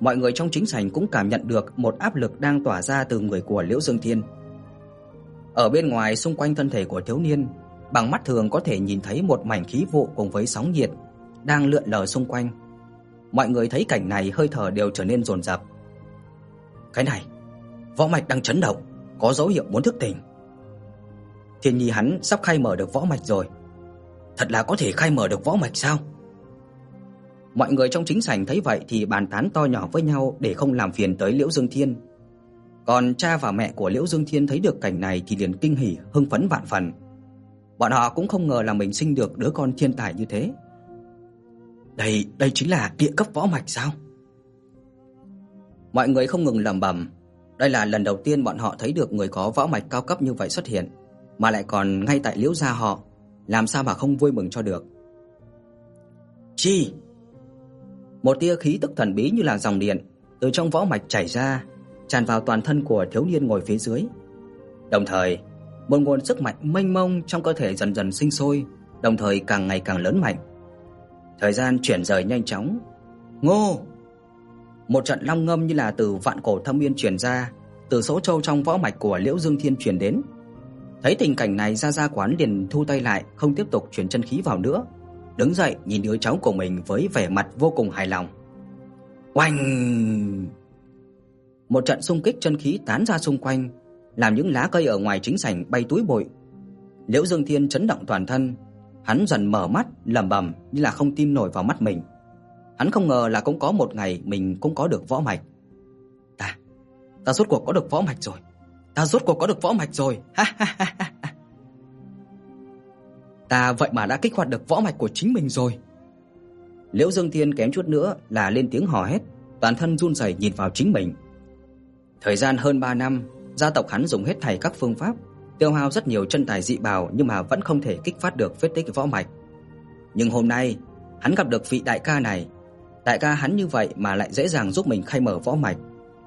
Mọi người trong chính sảnh cũng cảm nhận được một áp lực đang tỏa ra từ người của Liễu Dương Thiên. Ở bên ngoài xung quanh thân thể của thiếu niên, bằng mắt thường có thể nhìn thấy một mảnh khí vụ cùng với sóng nhiệt đang lượn lờ xung quanh. Mọi người thấy cảnh này hơi thở đều trở nên dồn dập. Cái này, võ mạch đang chấn động, có dấu hiệu muốn thức tỉnh. Thiên Nhi hắn sắp khai mở được võ mạch rồi. Thật là có thể khai mở được võ mạch sao? Mọi người trong chính sảnh thấy vậy thì bàn tán to nhỏ với nhau để không làm phiền tới Liễu Dương Thiên. Còn cha và mẹ của Liễu Dương Thiên thấy được cảnh này thì liền kinh hỉ, hưng phấn vạn phần. Bọn họ cũng không ngờ là mình sinh được đứa con thiên tài như thế. Đây, đây chính là địa cấp võ mạch sao? Mọi người không ngừng lẩm bẩm, đây là lần đầu tiên bọn họ thấy được người có võ mạch cao cấp như vậy xuất hiện, mà lại còn ngay tại Liễu gia họ, làm sao mà không vui mừng cho được. Chi? Một tia khí tức thần bí như là dòng điện từ trong võ mạch chảy ra, tràn vào toàn thân của thiếu niên ngồi phía dưới. Đồng thời, một nguồn sức mạnh mênh mông trong cơ thể dần dần sinh sôi, đồng thời càng ngày càng lớn mạnh. Thời gian chuyển rời nhanh chóng. Ngô! Một trận long ngâm như là từ vạn cổ thâm uyên truyền ra, từ số châu trong võ mạch của Liễu Dương Thiên truyền đến. Thấy tình cảnh này, Gia Gia Quán liền thu tay lại, không tiếp tục truyền chân khí vào nữa, đứng dậy nhìn đứa cháu của mình với vẻ mặt vô cùng hài lòng. Oanh! Một trận xung kích chân khí tán ra xung quanh, làm những lá cây ở ngoài chính sảnh bay túi bụi. Liễu Dương Thiên chấn động toàn thân, hắn dần mở mắt, lẩm bẩm như là không tin nổi vào mắt mình. Hắn không ngờ là cũng có một ngày mình cũng có được võ mạch. Ta, ta rốt cuộc có được võ mạch rồi. Ta rốt cuộc có được võ mạch rồi. Ha ha ha ha. Ta vậy mà đã kích hoạt được võ mạch của chính mình rồi. Liễu Dương Thiên kém chút nữa là lên tiếng hò hét, toàn thân run rẩy nhìn vào chính mình. Thời gian hơn 3 năm, gia tộc hắn dùng hết thảy các phương pháp, tiêu hao rất nhiều chân tài dị bảo nhưng mà vẫn không thể kích phát được vết tích võ mạch. Nhưng hôm nay, hắn gặp được vị đại ca này. Đại ca hắn như vậy mà lại dễ dàng giúp mình khai mở võ mạch.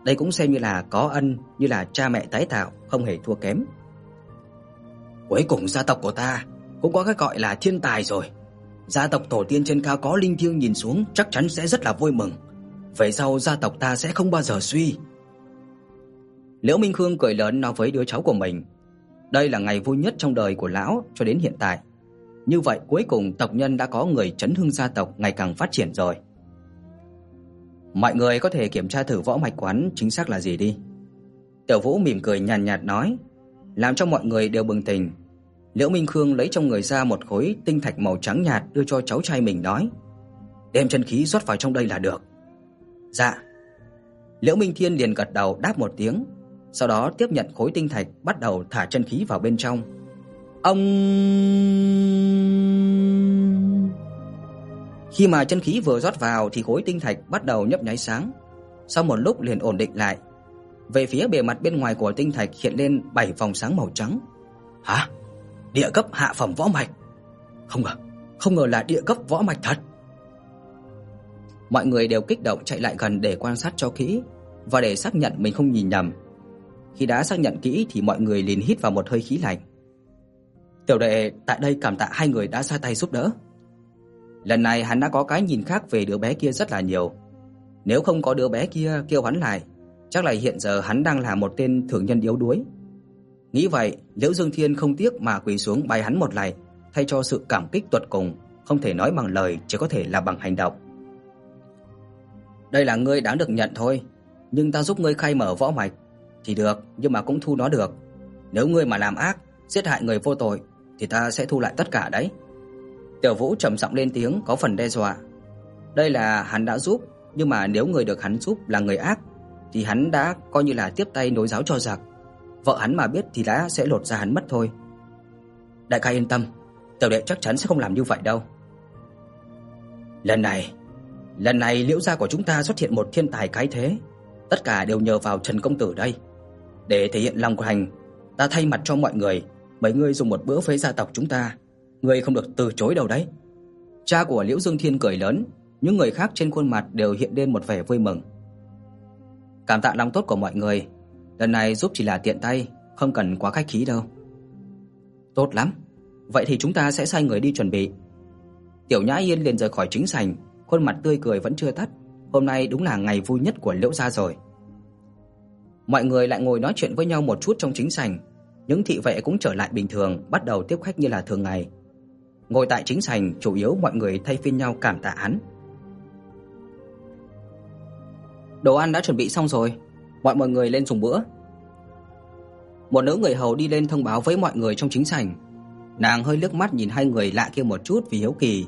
Đây cũng xem như là có ân, như là cha mẹ tái tạo, không hề thua kém. Cuối cùng gia tộc của ta cũng có cái gọi là thiên tài rồi. Gia tộc tổ tiên trên cao có linh thiêng nhìn xuống chắc chắn sẽ rất là vui mừng. Về sau gia tộc ta sẽ không bao giờ suy. Liễu Minh Khương cười lớn nói với đứa cháu của mình, đây là ngày vui nhất trong đời của lão cho đến hiện tại. Như vậy cuối cùng tộc nhân đã có người chấn hưng gia tộc ngày càng phát triển rồi. Mọi người có thể kiểm tra thử võ mạch quán chính xác là gì đi. Tiểu Vũ mỉm cười nhàn nhạt, nhạt nói, làm cho mọi người đều bừng tỉnh. Liễu Minh Khương lấy trong người ra một khối tinh thạch màu trắng nhạt đưa cho cháu trai mình nói, đem chân khí rót vào trong đây là được. Dạ. Liễu Minh Thiên liền gật đầu đáp một tiếng, sau đó tiếp nhận khối tinh thạch, bắt đầu thả chân khí vào bên trong. Ông Khi mà chân khí vừa rót vào thì khối tinh thạch bắt đầu nhấp nháy sáng, sau một lúc liền ổn định lại. Về phía bề mặt bên ngoài của tinh thạch hiện lên bảy vòng sáng màu trắng. Hả? Địa cấp hạ phẩm võ mạch? Không ngờ, không ngờ là địa cấp võ mạch thật. Mọi người đều kích động chạy lại gần để quan sát cho kỹ và để xác nhận mình không nhìn nhầm. Khi đã xác nhận kỹ thì mọi người liền hít vào một hơi khí lạnh. Tiểu đệ tại đây cảm tạ hai người đã ra tay giúp đỡ. Lần này hắn đã có cái nhìn khác về đứa bé kia rất là nhiều. Nếu không có đứa bé kia kêu hắn lại, Chắc là hiện giờ hắn đang là một tên thường nhân yếu đuối. Nghĩ vậy, Liễu Dương Thiên không tiếc mà quỳ xuống bái hắn một lạy, thay cho sự cảm kích tuyệt cùng, không thể nói bằng lời, chỉ có thể là bằng hành động. Đây là ngươi đáng được nhận thôi, nhưng ta giúp ngươi khai mở võ mạch thì được, nhưng mà cũng thu nó được. Nếu ngươi mà làm ác, giết hại người vô tội thì ta sẽ thu lại tất cả đấy." Tiểu Vũ trầm giọng lên tiếng có phần đe dọa. Đây là hắn đã giúp, nhưng mà nếu người được hắn giúp là người ác thì hắn đã coi như là tiếp tay nối giáo cho giặc. Vợ hắn mà biết thì đã sẽ lột ra hắn mất thôi. Đại ca yên tâm, tiểu đệ chắc chắn sẽ không làm như vậy đâu. Lần này, lần này Liễu gia của chúng ta xuất hiện một thiên tài cái thế, tất cả đều nhờ vào Trần công tử đây. Để thể hiện lòng thành, ta thay mặt cho mọi người, mấy người dùng một bữa với gia tộc chúng ta, ngươi không được từ chối đâu đấy." Cha của Liễu Dương Thiên cười lớn, những người khác trên khuôn mặt đều hiện lên một vẻ vui mừng. Cảm tạ lòng tốt của mọi người, lần này giúp chỉ là tiện tay, không cần quá khách khí đâu. Tốt lắm, vậy thì chúng ta sẽ sai người đi chuẩn bị. Tiểu Nhã Yên liền rời khỏi chính sảnh, khuôn mặt tươi cười vẫn chưa tắt, hôm nay đúng là ngày vui nhất của Liễu gia rồi. Mọi người lại ngồi nói chuyện với nhau một chút trong chính sảnh, những thị vệ cũng trở lại bình thường, bắt đầu tiếp khách như là thường ngày. Ngồi tại chính sảnh, chủ yếu mọi người thay phiên nhau cảm tạ hắn. Đồ ăn đã chuẩn bị xong rồi, mọi mọi người lên dùng bữa. Một nữ người hầu đi lên thông báo với mọi người trong chính sảnh. Nàng hơi liếc mắt nhìn hai người lạ kia một chút vì hiếu kỳ.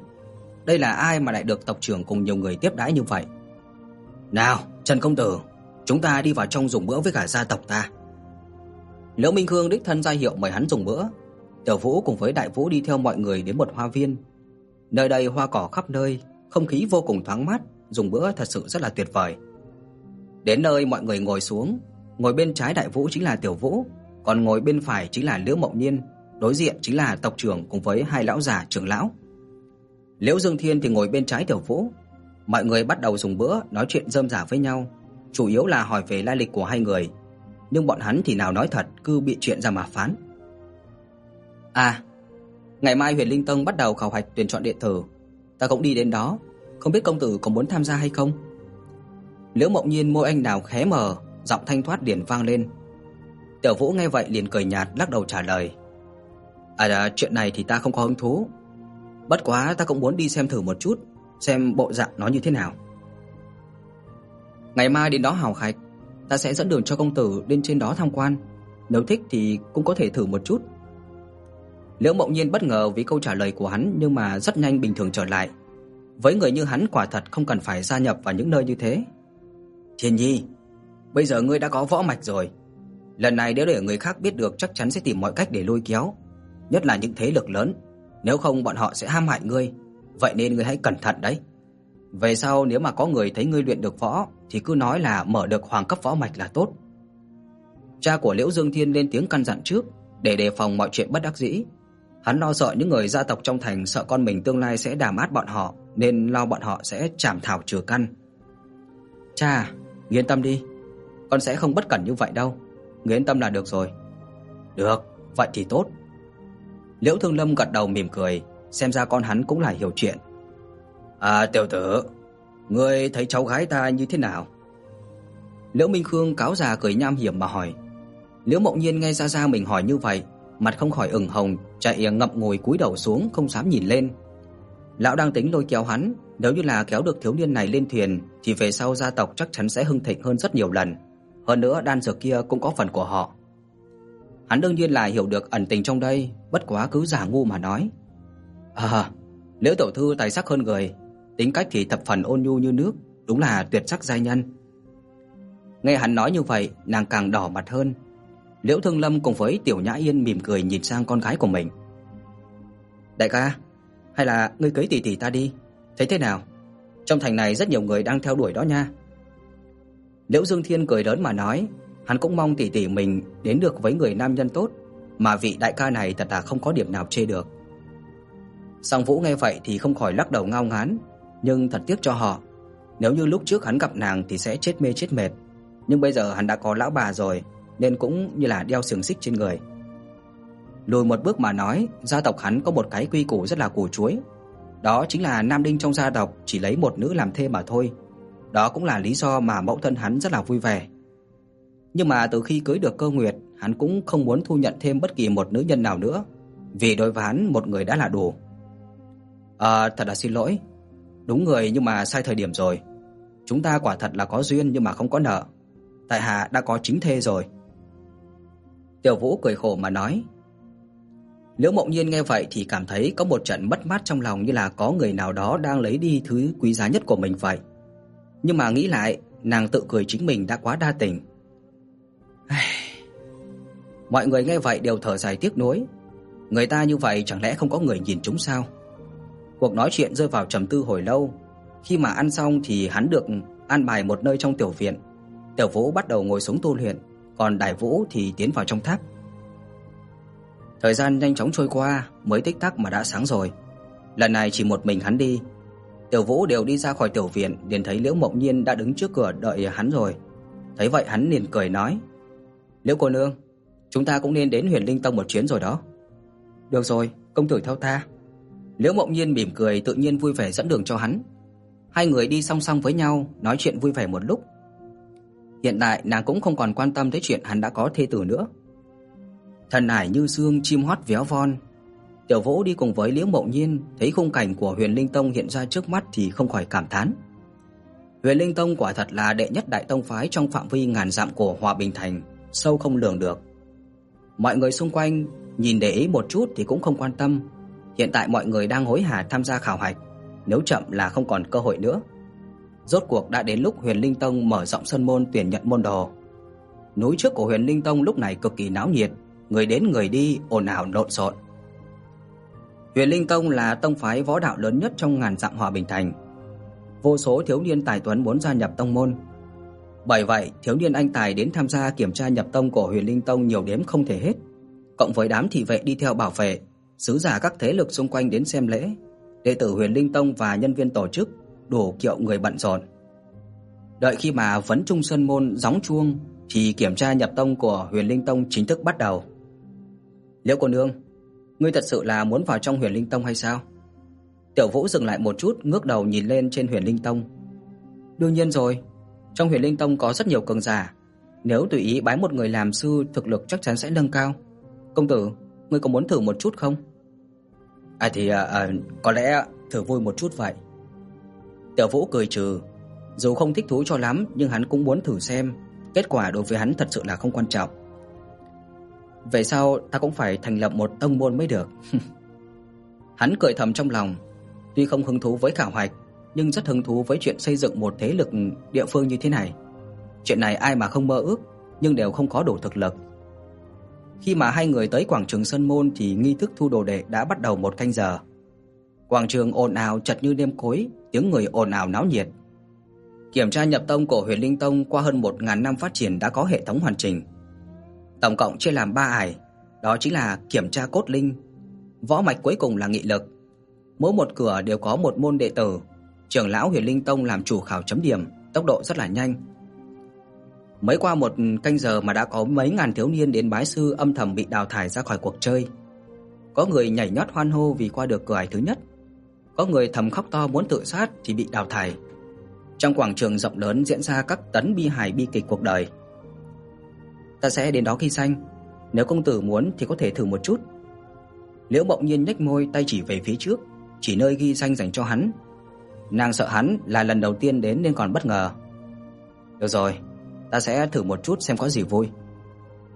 Đây là ai mà lại được tộc trưởng cùng nhiều người tiếp đãi như vậy? "Nào, Trần công tử, chúng ta đi vào trong dùng bữa với cả gia tộc ta." Liễu Minh Khương đích thân ra hiệu mời hắn dùng bữa. Tiểu Vũ cùng với Đại Vũ đi theo mọi người đến một hoa viên. Nơi đây hoa cỏ khắp nơi, không khí vô cùng thoáng mát, dùng bữa thật sự rất là tuyệt vời. Đến nơi mọi người ngồi xuống, ngồi bên trái Đại Vũ chính là Tiểu Vũ, còn ngồi bên phải chính là Liễu Mộng Nhiên, đối diện chính là tộc trưởng cùng với hai lão già trưởng lão. Liễu Dương Thiên thì ngồi bên trái Tiểu Vũ. Mọi người bắt đầu dùng bữa, nói chuyện rôm rả dạ với nhau, chủ yếu là hỏi về lai lịch của hai người, nhưng bọn hắn thì nào nói thật, cứ bị chuyện ra mà phán. À, ngày mai Huyền Linh Tông bắt đầu khảo hạch tuyển chọn đệ tử, ta cũng đi đến đó, không biết công tử có muốn tham gia hay không? Liễu Mộng Nhiên môi anh đào khẽ mở, giọng thanh thoát liền vang lên. Tiểu Vũ nghe vậy liền cười nhạt lắc đầu trả lời. À, à, chuyện này thì ta không có hứng thú. Bất quá ta cũng muốn đi xem thử một chút, xem bộ dạng nó như thế nào. Ngày mai đến đó hào khách, ta sẽ dẫn đường cho công tử lên trên đó tham quan, nếu thích thì cũng có thể thử một chút. Liễu Mộng Nhiên bất ngờ vì câu trả lời của hắn nhưng mà rất nhanh bình thường trở lại. Với người như hắn quả thật không cần phải gia nhập vào những nơi như thế. Thiên Nhi, bây giờ ngươi đã có võ mạch rồi. Lần này nếu để người khác biết được chắc chắn sẽ tìm mọi cách để lôi kéo, nhất là những thế lực lớn, nếu không bọn họ sẽ ham hại ngươi, vậy nên ngươi hãy cẩn thận đấy. Về sau nếu mà có người thấy ngươi luyện được võ thì cứ nói là mở được hoàng cấp võ mạch là tốt. Cha của Liễu Dương Thiên lên tiếng căn dặn trước để đề phòng mọi chuyện bất đắc dĩ. Hắn lo sợ những người gia tộc trong thành sợ con mình tương lai sẽ đàm áp bọn họ nên lo bọn họ sẽ chảm thảo trừ căn. "Cha, yên tâm đi, con sẽ không bất cẩn như vậy đâu, ngươi yên tâm là được rồi." "Được, vậy thì tốt." Liễu Thương Lâm gật đầu mỉm cười, xem ra con hắn cũng là hiểu chuyện. "À tiểu tử, ngươi thấy cháu gái ta như thế nào?" Liễu Minh Khương cáo già cười nham hiểm mà hỏi. Liễu Mộng Nhiên nghe ra ra mình hỏi như vậy, mặt không khỏi ửng hồng, chạy ngậm ngùi cúi đầu xuống không dám nhìn lên. Lão đang tính lôi kéo hắn, nếu như là kéo được thiếu niên này lên thuyền thì về sau gia tộc chắc chắn sẽ hưng thịnh hơn rất nhiều lần. Hơn nữa đan dược kia cũng có phần của họ. Hắn đương nhiên là hiểu được ẩn tình trong đây, bất quá cứ giả ngu mà nói. À, Liễu tiểu thư tài sắc hơn người, tính cách thì thập phần ôn nhu như nước, đúng là tuyệt sắc giai nhân. Nghe hắn nói như vậy, nàng càng đỏ mặt hơn. Liễu Thương Lâm cùng với Tiểu Nhã Yên mỉm cười nhìn sang con gái của mình. "Đại ca, hay là ngươi cưới tỷ tỷ ta đi, thấy thế nào? Trong thành này rất nhiều người đang theo đuổi đó nha." Liễu Dương Thiên cười lớn mà nói, hắn cũng mong tỷ tỷ mình đến được với người nam nhân tốt, mà vị đại ca này thật là không có điểm nào chê được. Song Vũ nghe vậy thì không khỏi lắc đầu ngao ngán, nhưng thật tiếc cho họ. Nếu như lúc trước hắn gặp nàng thì sẽ chết mê chết mệt, nhưng bây giờ hắn đã có lão bà rồi, nên cũng như là đeo xiềng xích trên người. Lùi một bước mà nói, gia tộc hắn có một cái quy củ rất là cổ chuối, đó chính là nam đinh trong gia tộc chỉ lấy một nữ làm thê mà thôi. Đó cũng là lý do mà mẫu thân hắn rất là vui vẻ. Nhưng mà từ khi cưới được Cơ Nguyệt, hắn cũng không muốn thu nhận thêm bất kỳ một nữ nhân nào nữa, vì đối với hắn một người đã là đủ. À, thật là xin lỗi. Đúng người nhưng mà sai thời điểm rồi. Chúng ta quả thật là có duyên nhưng mà không có nợ. Tại hạ đã có chính thê rồi." Tiểu Vũ cười khổ mà nói. Liễu Mộng Nhiên nghe vậy thì cảm thấy có một trận mất mát trong lòng như là có người nào đó đang lấy đi thứ quý giá nhất của mình vậy. Nhưng mà nghĩ lại, nàng tự cười chính mình đã quá đa tình. Mọi người nghe vậy đều thở dài tiếc nuối. Người ta như vậy chẳng lẽ không có người nhìn chúng sao? Cuộc nói chuyện rơi vào trầm tư hồi lâu. Khi mà ăn xong thì hắn được an bài một nơi trong tiểu viện. Tiểu Vũ bắt đầu ngồi xuống tu luyện, còn Đại Vũ thì tiến vào trong tháp. Thời gian nhanh chóng trôi qua, mới tích tắc mà đã sáng rồi. Lần này chỉ một mình hắn đi. Tiểu Vũ đều đi ra khỏi tiểu viện, liền thấy Liễu Mộng Nhiên đã đứng trước cửa đợi hắn rồi. Thấy vậy hắn liền cười nói: "Liễu cô nương, chúng ta cũng nên đến Huyền Linh Tông một chuyến rồi đó." "Được rồi, công tử theo ta." Liễu Mộng Nhiên mỉm cười tự nhiên vui vẻ dẫn đường cho hắn. Hai người đi song song với nhau, nói chuyện vui vẻ một lúc. Hiện tại nàng cũng không còn quan tâm tới chuyện hắn đã có thê tử nữa. Thần ải như xương chim hót véo von. Tiểu Vũ đi cùng với Liễu Mộng Nhiên, thấy khung cảnh của Huyền Linh Tông hiện ra trước mắt thì không khỏi cảm thán. Huyền Linh Tông quả thật là đệ nhất đại tông phái trong phạm vi ngàn dặm của Hòa Bình thành, sâu không lường được. Mọi người xung quanh nhìn để ý một chút thì cũng không quan tâm. Hiện tại mọi người đang hối hả tham gia khảo hạch, nếu chậm là không còn cơ hội nữa. Rốt cuộc đã đến lúc Huyền Linh Tông mở rộng sân môn tuyển nhận môn đồ. Núi trước của Huyền Linh Tông lúc này cực kỳ náo nhiệt, người đến người đi ồn ào lộn xộn. Huyền Linh Tông là tông phái võ đạo lớn nhất trong ngàn dặm Hòa Bình thành. Vô số thiếu niên tài tuấn muốn gia nhập tông môn. Bởi vậy, thiếu niên anh tài đến tham gia kiểm tra nhập tông của Huyền Linh Tông nhiều đếm không thể hết. Cộng với đám thị vệ đi theo bảo vệ, sứ giả các thế lực xung quanh đến xem lễ, đệ tử Huyền Linh Tông và nhân viên tổ chức đổ kiệu người bận rộn. Đợi khi mà vấn trung sơn môn gióng chuông thì kiểm tra nhập tông của Huyền Linh Tông chính thức bắt đầu. Liễu cô nương, ngươi thật sự là muốn vào trong Huyền Linh Tông hay sao? Tiểu Vũ dừng lại một chút, ngước đầu nhìn lên trên Huyền Linh Tông. Đương nhiên rồi, trong Huyền Linh Tông có rất nhiều cường giả, nếu tùy ý bái một người làm sư, thực lực chắc chắn sẽ nâng cao. Công tử, ngươi có muốn thử một chút không? À thì à, à, có lẽ thử vui một chút vậy. Tiểu Vũ cười trừ, dù không thích thú cho lắm nhưng hắn cũng muốn thử xem, kết quả đối với hắn thật sự là không quan trọng. Về sau ta cũng phải thành lập một tông môn mới được. hắn cười thầm trong lòng, tuy không hứng thú với khảo hạch, nhưng rất hứng thú với chuyện xây dựng một thế lực địa phương như thế này. Chuyện này ai mà không mơ ước, nhưng đều không có đủ thực lực. Khi mà hai người tới quảng trường sân môn thì nghi thức thu đồ đệ đã bắt đầu một canh giờ. Quảng trường ồn ào chật như đêm cối, tiếng người ồn ào náo nhiệt. Kiểm tra nhập tông của Huyền Linh Tông qua hơn 1000 năm phát triển đã có hệ thống hoàn chỉnh. Tổng cộng chia làm 3 ải, đó chính là kiểm tra cốt linh, võ mạch cuối cùng là nghị lực. Mỗi một cửa đều có một môn đệ tử, trưởng lão Huyền Linh Tông làm chủ khảo chấm điểm, tốc độ rất là nhanh. Mới qua một canh giờ mà đã có mấy ngàn thiếu niên đến bái sư âm thầm bị đào thải ra khỏi cuộc chơi. Có người nhảy nhót hoan hô vì qua được cửa ải thứ nhất, có người thầm khóc to muốn tự sát thì bị đào thải. Trong quảng trường rộng lớn diễn ra các tấn bi hài bi kịch cuộc đời. Ta sẽ đến đó ghi sanh nếu công tử muốn thì có thể thử một chút. Liễu Mộng Nhiên nhếch môi tay chỉ về phía trước, chỉ nơi ghi danh dành cho hắn. Nàng sợ hắn là lần đầu tiên đến nên còn bất ngờ. Được rồi, ta sẽ thử một chút xem có gì vui.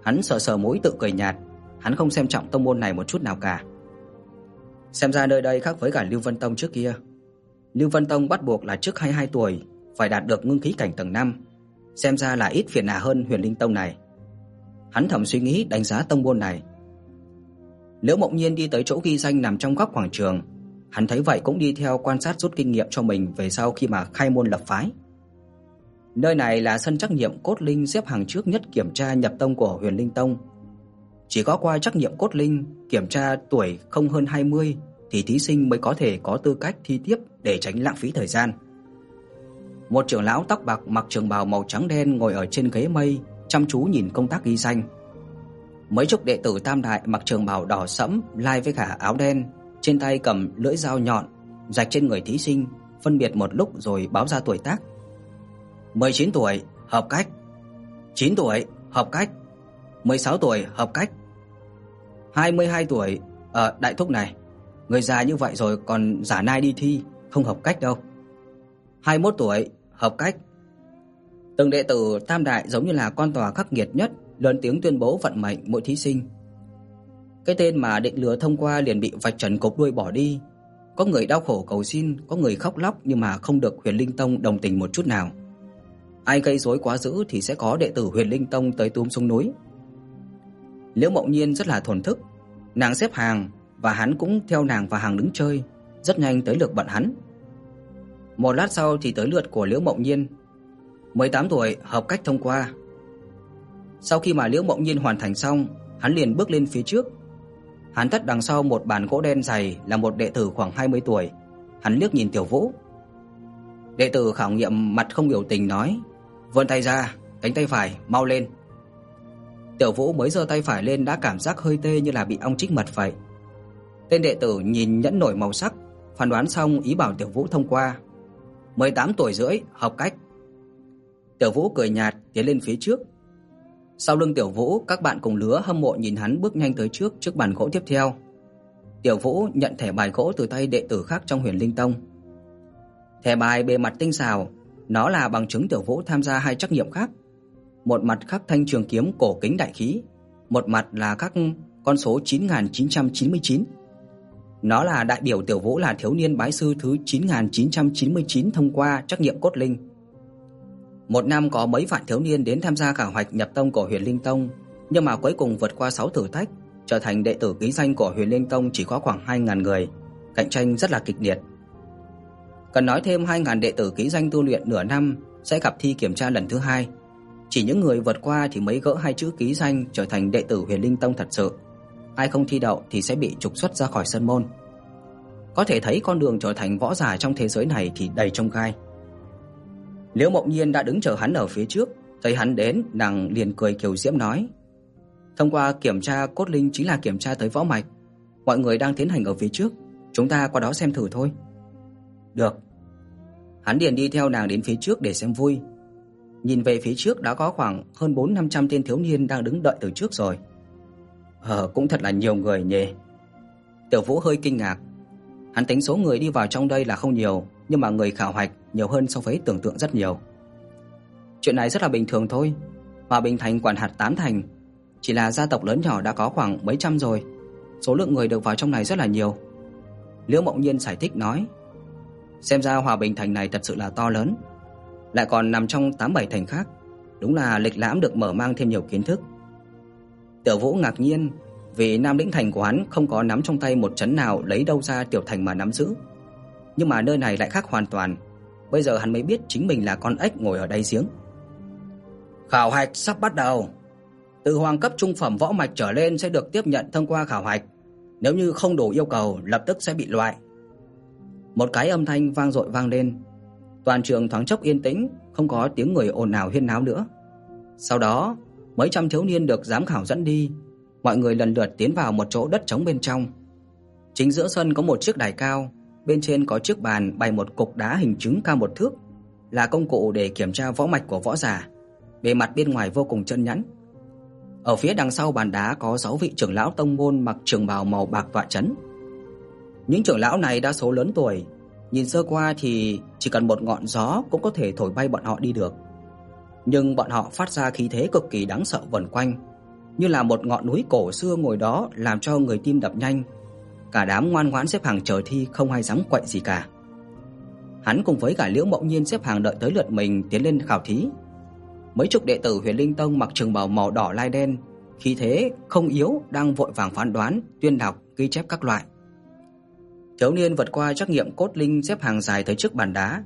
Hắn sờ sờ mũi tự cười nhạt, hắn không xem trọng tông môn này một chút nào cả. Xem ra nơi đây khác với cả Lưu Vân Tông trước kia. Lưu Vân Tông bắt buộc là trước 22 tuổi phải đạt được ngưng khí cảnh tầng 5, xem ra là ít phiền hà hơn Huyền Linh Tông này. Hắn thầm suy nghĩ đánh giá tông môn này. Liễu Mộng Nhiên đi tới chỗ ghi danh nằm trong góc quảng trường, hắn thấy vậy cũng đi theo quan sát rút kinh nghiệm cho mình về sau khi mà khai môn lập phái. Nơi này là sân trắc nghiệm cốt linh xếp hàng trước nhất kiểm tra nhập tông của Huyền Linh Tông. Chỉ có qua trắc nghiệm cốt linh, kiểm tra tuổi không hơn 20 thì thí sinh mới có thể có tư cách thi tiếp để tránh lãng phí thời gian. Một trưởng lão tóc bạc mặc trường bào màu trắng đen ngồi ở trên ghế mây, chăm chú nhìn công tác ghi danh. Mấy chục đệ tử Tam đại mặc trường bào đỏ sẫm lai với cả áo đen, trên tay cầm lưỡi dao nhọn, rạch trên người thí sinh, phân biệt một lúc rồi báo ra tuổi tác. 19 tuổi, hợp cách. 9 tuổi, hợp cách. 16 tuổi, hợp cách. 22 tuổi, ờ đại thúc này, người già như vậy rồi còn giả nai đi thi, không hợp cách đâu. 21 tuổi, hợp cách. Từng đệ tử Tam Đại giống như là con tòa khắc nghiệt nhất, lớn tiếng tuyên bố vận mệnh mỗi thí sinh. Cái tên mà định lừa thông qua liền bị vạch trần cục đuôi bỏ đi. Có người đau khổ cầu xin, có người khóc lóc nhưng mà không được Huyền Linh Tông đồng tình một chút nào. Ai gây rối quá dữ thì sẽ có đệ tử Huyền Linh Tông tới túm xuống núi. Liễu Mộng Nhiên rất là thuần thức, nàng xếp hàng và hắn cũng theo nàng vào hàng đứng chơi, rất nhanh tới lượt bọn hắn. Một lát sau thì tới lượt của Liễu Mộng Nhiên. 18 tuổi, hợp cách thông qua. Sau khi mà Liễu Mộng Nhiên hoàn thành xong, hắn liền bước lên phía trước. Hắn thất đằng sau một bàn gỗ đen dày là một đệ tử khoảng 20 tuổi. Hắn liếc nhìn Tiểu Vũ. Đệ tử khảo nghiệm mặt không biểu tình nói: "Vươn tay ra, cánh tay phải mau lên." Tiểu Vũ mới giơ tay phải lên đã cảm giác hơi tê như là bị ong chích mật vậy. Tên đệ tử nhìn nhẫn nổi màu sắc, phán đoán xong ý bảo Tiểu Vũ thông qua. 18 tuổi rưỡi, học cách. Tiểu Vũ cười nhạt tiến lên phía trước. Sau lưng Tiểu Vũ, các bạn cùng lứa hâm mộ nhìn hắn bước nhanh tới trước trước bàn gỗ tiếp theo. Tiểu Vũ nhận thẻ bài gỗ từ tay đệ tử khác trong Huyền Linh Tông. Thẻ bài bề mặt tinh xảo, nó là bằng chứng Tiểu Vũ tham gia hai trắc nghiệm khác. Một mặt khắc thanh trường kiếm cổ kính đại khí, một mặt là các con số 9999. Nó là đại biểu Tiểu Vũ là thiếu niên bái sư thứ 9999 thông qua trắc nghiệm cốt linh. Một năm có mấy vạn thiếu niên đến tham gia khảo hạch nhập tông của Huyền Linh Tông, nhưng mà cuối cùng vượt qua 6 thử thách, trở thành đệ tử ký danh của Huyền Linh Tông chỉ có khoảng 2000 người, cạnh tranh rất là kịch liệt. Cần nói thêm 2000 đệ tử ký danh tu luyện nửa năm sẽ gặp thi kiểm tra lần thứ hai. Chỉ những người vượt qua thì mới gỡ hai chữ ký danh trở thành đệ tử Huyền Linh Tông thật sự ai không thi đậu thì sẽ bị trục xuất ra khỏi sân môn. Có thể thấy con đường trở thành võ giả trong thế giới này thì đầy trông gai. Liễu Mộng Nhiên đã đứng chờ hắn ở phía trước, thấy hắn đến, nàng liền cười kiều diễm nói: "Thông qua kiểm tra cốt linh chính là kiểm tra tới võ mạch, mọi người đang tiến hành ở phía trước, chúng ta qua đó xem thử thôi." "Được." Hắn liền đi theo nàng đến phía trước để xem vui. Nhìn về phía trước đã có khoảng hơn 4-500 tên thiếu niên đang đứng đợi từ trước rồi. Ờ cũng thật là nhiều người nhỉ. Tiểu Vũ hơi kinh ngạc. Hắn tính số người đi vào trong đây là không nhiều, nhưng mà người khảo hạch nhiều hơn so với tưởng tượng rất nhiều. Chuyện này rất là bình thường thôi. Hòa Bình Thành quản hạt 8 thành, chỉ là gia tộc lớn nhỏ đã có khoảng mấy trăm rồi. Số lượng người được vào trong này rất là nhiều. Liễu Mộng Nhiên giải thích nói: "Xem ra Hòa Bình Thành này thật sự là to lớn, lại còn nằm trong 8 7 thành khác, đúng là lịch lãm được mở mang thêm nhiều kiến thức." Tiểu Vũ ngạc nhiên vì Nam Lĩnh Thành của hắn không có nắm trong tay một trấn nào lấy đâu ra tiểu thành mà nắm giữ. Nhưng mà nơi này lại khác hoàn toàn. Bây giờ hắn mới biết chính mình là con ếch ngồi ở đáy giếng. Khảo hạch sắp bắt đầu. Từ hoàng cấp trung phẩm võ mạch trở lên sẽ được tiếp nhận thông qua khảo hạch. Nếu như không đủ yêu cầu, lập tức sẽ bị loại. Một cái âm thanh vang dội vang lên. Toàn trường thoáng chốc yên tĩnh, không có tiếng người ồn ào huyên náo nữa. Sau đó, mấy trăm thiếu niên được giám khảo dẫn đi, mọi người lần lượt tiến vào một chỗ đất trống bên trong. Chính giữa sân có một chiếc đài cao, bên trên có chiếc bàn bày một cục đá hình trứng cao một thước, là công cụ để kiểm tra võ mạch của võ giả. Bề mặt bên ngoài vô cùng chân nhẵn. Ở phía đằng sau bàn đá có 6 vị trưởng lão tông môn mặc trường bào màu bạc tọa trấn. Những trưởng lão này đa số lớn tuổi, nhìn sơ qua thì chỉ cần một ngọn gió cũng có thể thổi bay bọn họ đi được nhưng bọn họ phát ra khí thế cực kỳ đáng sợ vần quanh, như là một ngọn núi cổ xưa ngồi đó làm cho người tim đập nhanh. Cả đám ngoan ngoãn xếp hàng chờ thi không ai dám quậy gì cả. Hắn cùng với cả Liễu Mộng Nhiên xếp hàng đợi tới lượt mình tiến lên khảo thí. Mấy chục đệ tử Huyền Linh Tông mặc trường bào màu đỏ lai đen, khí thế không yếu đang vội vàng phán đoán, tuyên đọc, ghi chép các loại. Thiếu niên vượt qua trắc nghiệm cốt linh xếp hàng dài tới trước bàn đá.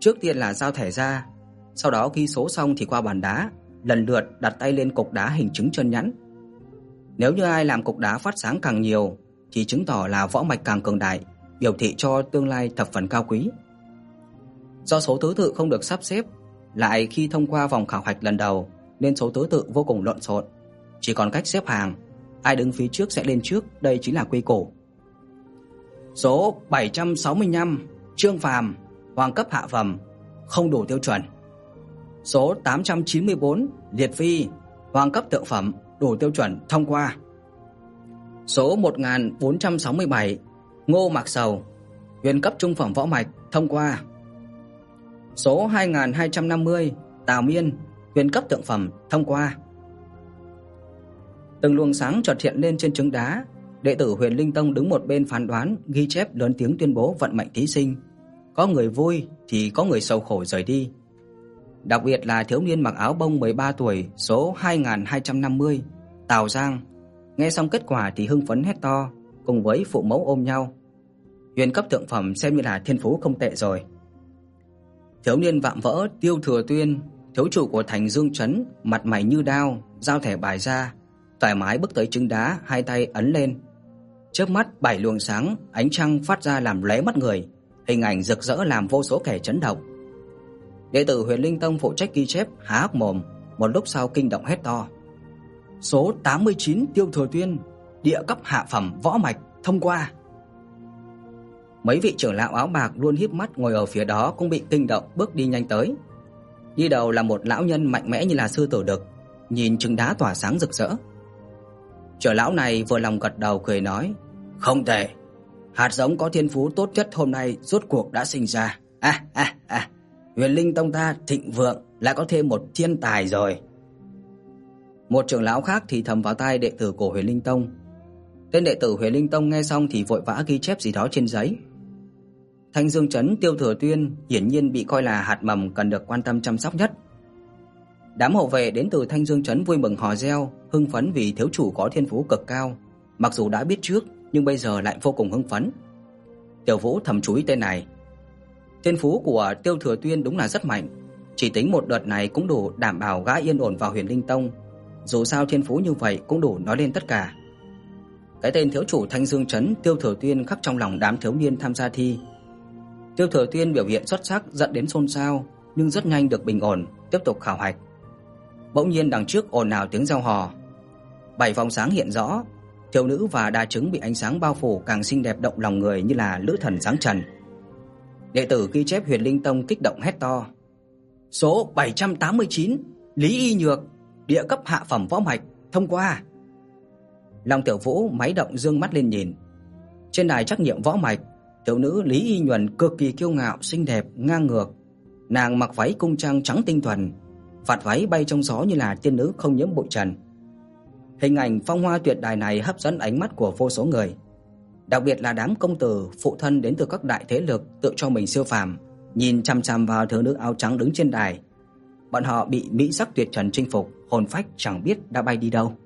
Trước tiên là giao thẻ ra, sau đó ghi số xong thì qua bàn đá, lần lượt đặt tay lên cục đá hình trứng chân nhẵn. Nếu như ai làm cục đá phát sáng càng nhiều thì chứng tỏ là võ mạch càng cường đại, biểu thị cho tương lai thập phần cao quý. Do số thứ tự không được sắp xếp, lại khi thông qua vòng khảo hạch lần đầu nên số thứ tự vô cùng lộn xộn, chỉ còn cách xếp hàng, ai đứng phía trước sẽ lên trước, đây chính là quy củ. Số 765, Trương Phàm, hoàng cấp hạ phẩm, không đủ tiêu chuẩn. Số 894 Liệt Phi Hoàng cấp thượng phẩm, đủ tiêu chuẩn thông qua. Số 1467, Ngô Mạc Sầu, huyền cấp trung phẩm võ mạch, thông qua. Số 2250, Tào Miên, huyền cấp thượng phẩm, thông qua. Từng luồng sáng chợt hiện lên trên trứng đá, đệ tử Huyền Linh Tông đứng một bên phán đoán, ghi chép lớn tiếng tuyên bố vận mệnh thí sinh. Có người vui thì có người sầu khổ rời đi. Đặc biệt là thiếu niên mặc áo bông 13 tuổi, số 2250, Tào Giang. Nghe xong kết quả thì hưng phấn hét to, cùng với phụ mẫu ôm nhau. Huyền cấp thượng phẩm xem như là thiên phú không tệ rồi. Thiếu niên vạm vỡ Tiêu Thừa Tuyên, thiếu chủ của thành Dương trấn, mặt mày như đao, giao thẻ bài ra, thoải mái bước tới trứng đá, hai tay ấn lên. chớp mắt bảy luồng sáng, ánh trăng phát ra làm lóe mắt người, hình ảnh rực rỡ làm vô số kẻ chấn động. Đệ tử Huyền Linh Tông phụ trách ghi chép há hốc mồm, một lúc sau kinh động hét to. Số 89 Tiêu Thừa Tuyên, địa cấp hạ phẩm võ mạch thông qua. Mấy vị trưởng lão áo bạc luôn híp mắt ngồi ở phía đó cũng bị kinh động bước đi nhanh tới. Đi đầu là một lão nhân mạnh mẽ như là sư tử đực, nhìn trứng đá tỏa sáng rực rỡ. Trưởng lão này vừa lòng gật đầu cười nói: "Không tệ. Hạt giống có thiên phú tốt nhất hôm nay rốt cuộc đã sinh ra. A a a, Huyền Linh tông ta thịnh vượng lại có thêm một thiên tài rồi." Một trưởng lão khác thì thầm vào tai đệ tử của Huyền Linh tông. Tên đệ tử Huyền Linh tông nghe xong thì vội vã ghi chép gì đó trên giấy. Thanh Dương trấn Tiêu Thừa Tuyên hiển nhiên bị coi là hạt mầm cần được quan tâm chăm sóc nhất. Đám hộ vệ đến từ Thanh Dương trấn vui mừng hò reo, hưng phấn vì thiếu chủ có thiên phú cực cao, mặc dù đã biết trước nhưng bây giờ lại vô cùng hưng phấn. Tiểu Vũ thầm chú ý tên này. Thiên phú của Tiêu Thừa Tuyên đúng là rất mạnh, chỉ tính một đợt này cũng đủ đảm bảo gã yên ổn vào Huyền Linh Tông, dù sao thiên phú như vậy cũng đủ nói lên tất cả. Cái tên thiếu chủ Thanh Dương trấn Tiêu Thừa Tuyên khắc trong lòng đám thiếu niên tham gia thi. Tiêu Thừa Tuyên biểu hiện xuất sắc dẫn đến xôn xao, nhưng rất nhanh được bình ổn, tiếp tục khảo hạch. Bỗng nhiên đằng trước ồn ào tiếng reo hò. Bảy vòng sáng hiện rõ, thiếu nữ và đa trứng bị ánh sáng bao phủ càng xinh đẹp động lòng người như là lữ thần sáng trần. Đệ tử ghi chép Huyền Linh Tông kích động hét to. Số 789, Lý Y Nhược, địa cấp hạ phẩm võ mạch, thông qua. Long Tiểu Vũ máy động dương mắt lên nhìn. Trên đài trắc nghiệm võ mạch, tiểu nữ Lý Y Nhuần cực kỳ kiêu ngạo, xinh đẹp, ngang ngược. Nàng mặc váy cung trang trắng tinh thuần, vạt váy bay trong gió như là tiên nữ không nhiễm bụi trần. Hình ảnh phong hoa tuyệt đại này hấp dẫn ánh mắt của vô số người, đặc biệt là đám công tử phụ thân đến từ các đại thế lực tự cho mình siêu phàm, nhìn chằm chằm vào thiếu nữ áo trắng đứng trên đài. Bọn họ bị mỹ sắc tuyệt trần chinh phục, hồn phách chẳng biết đã bay đi đâu.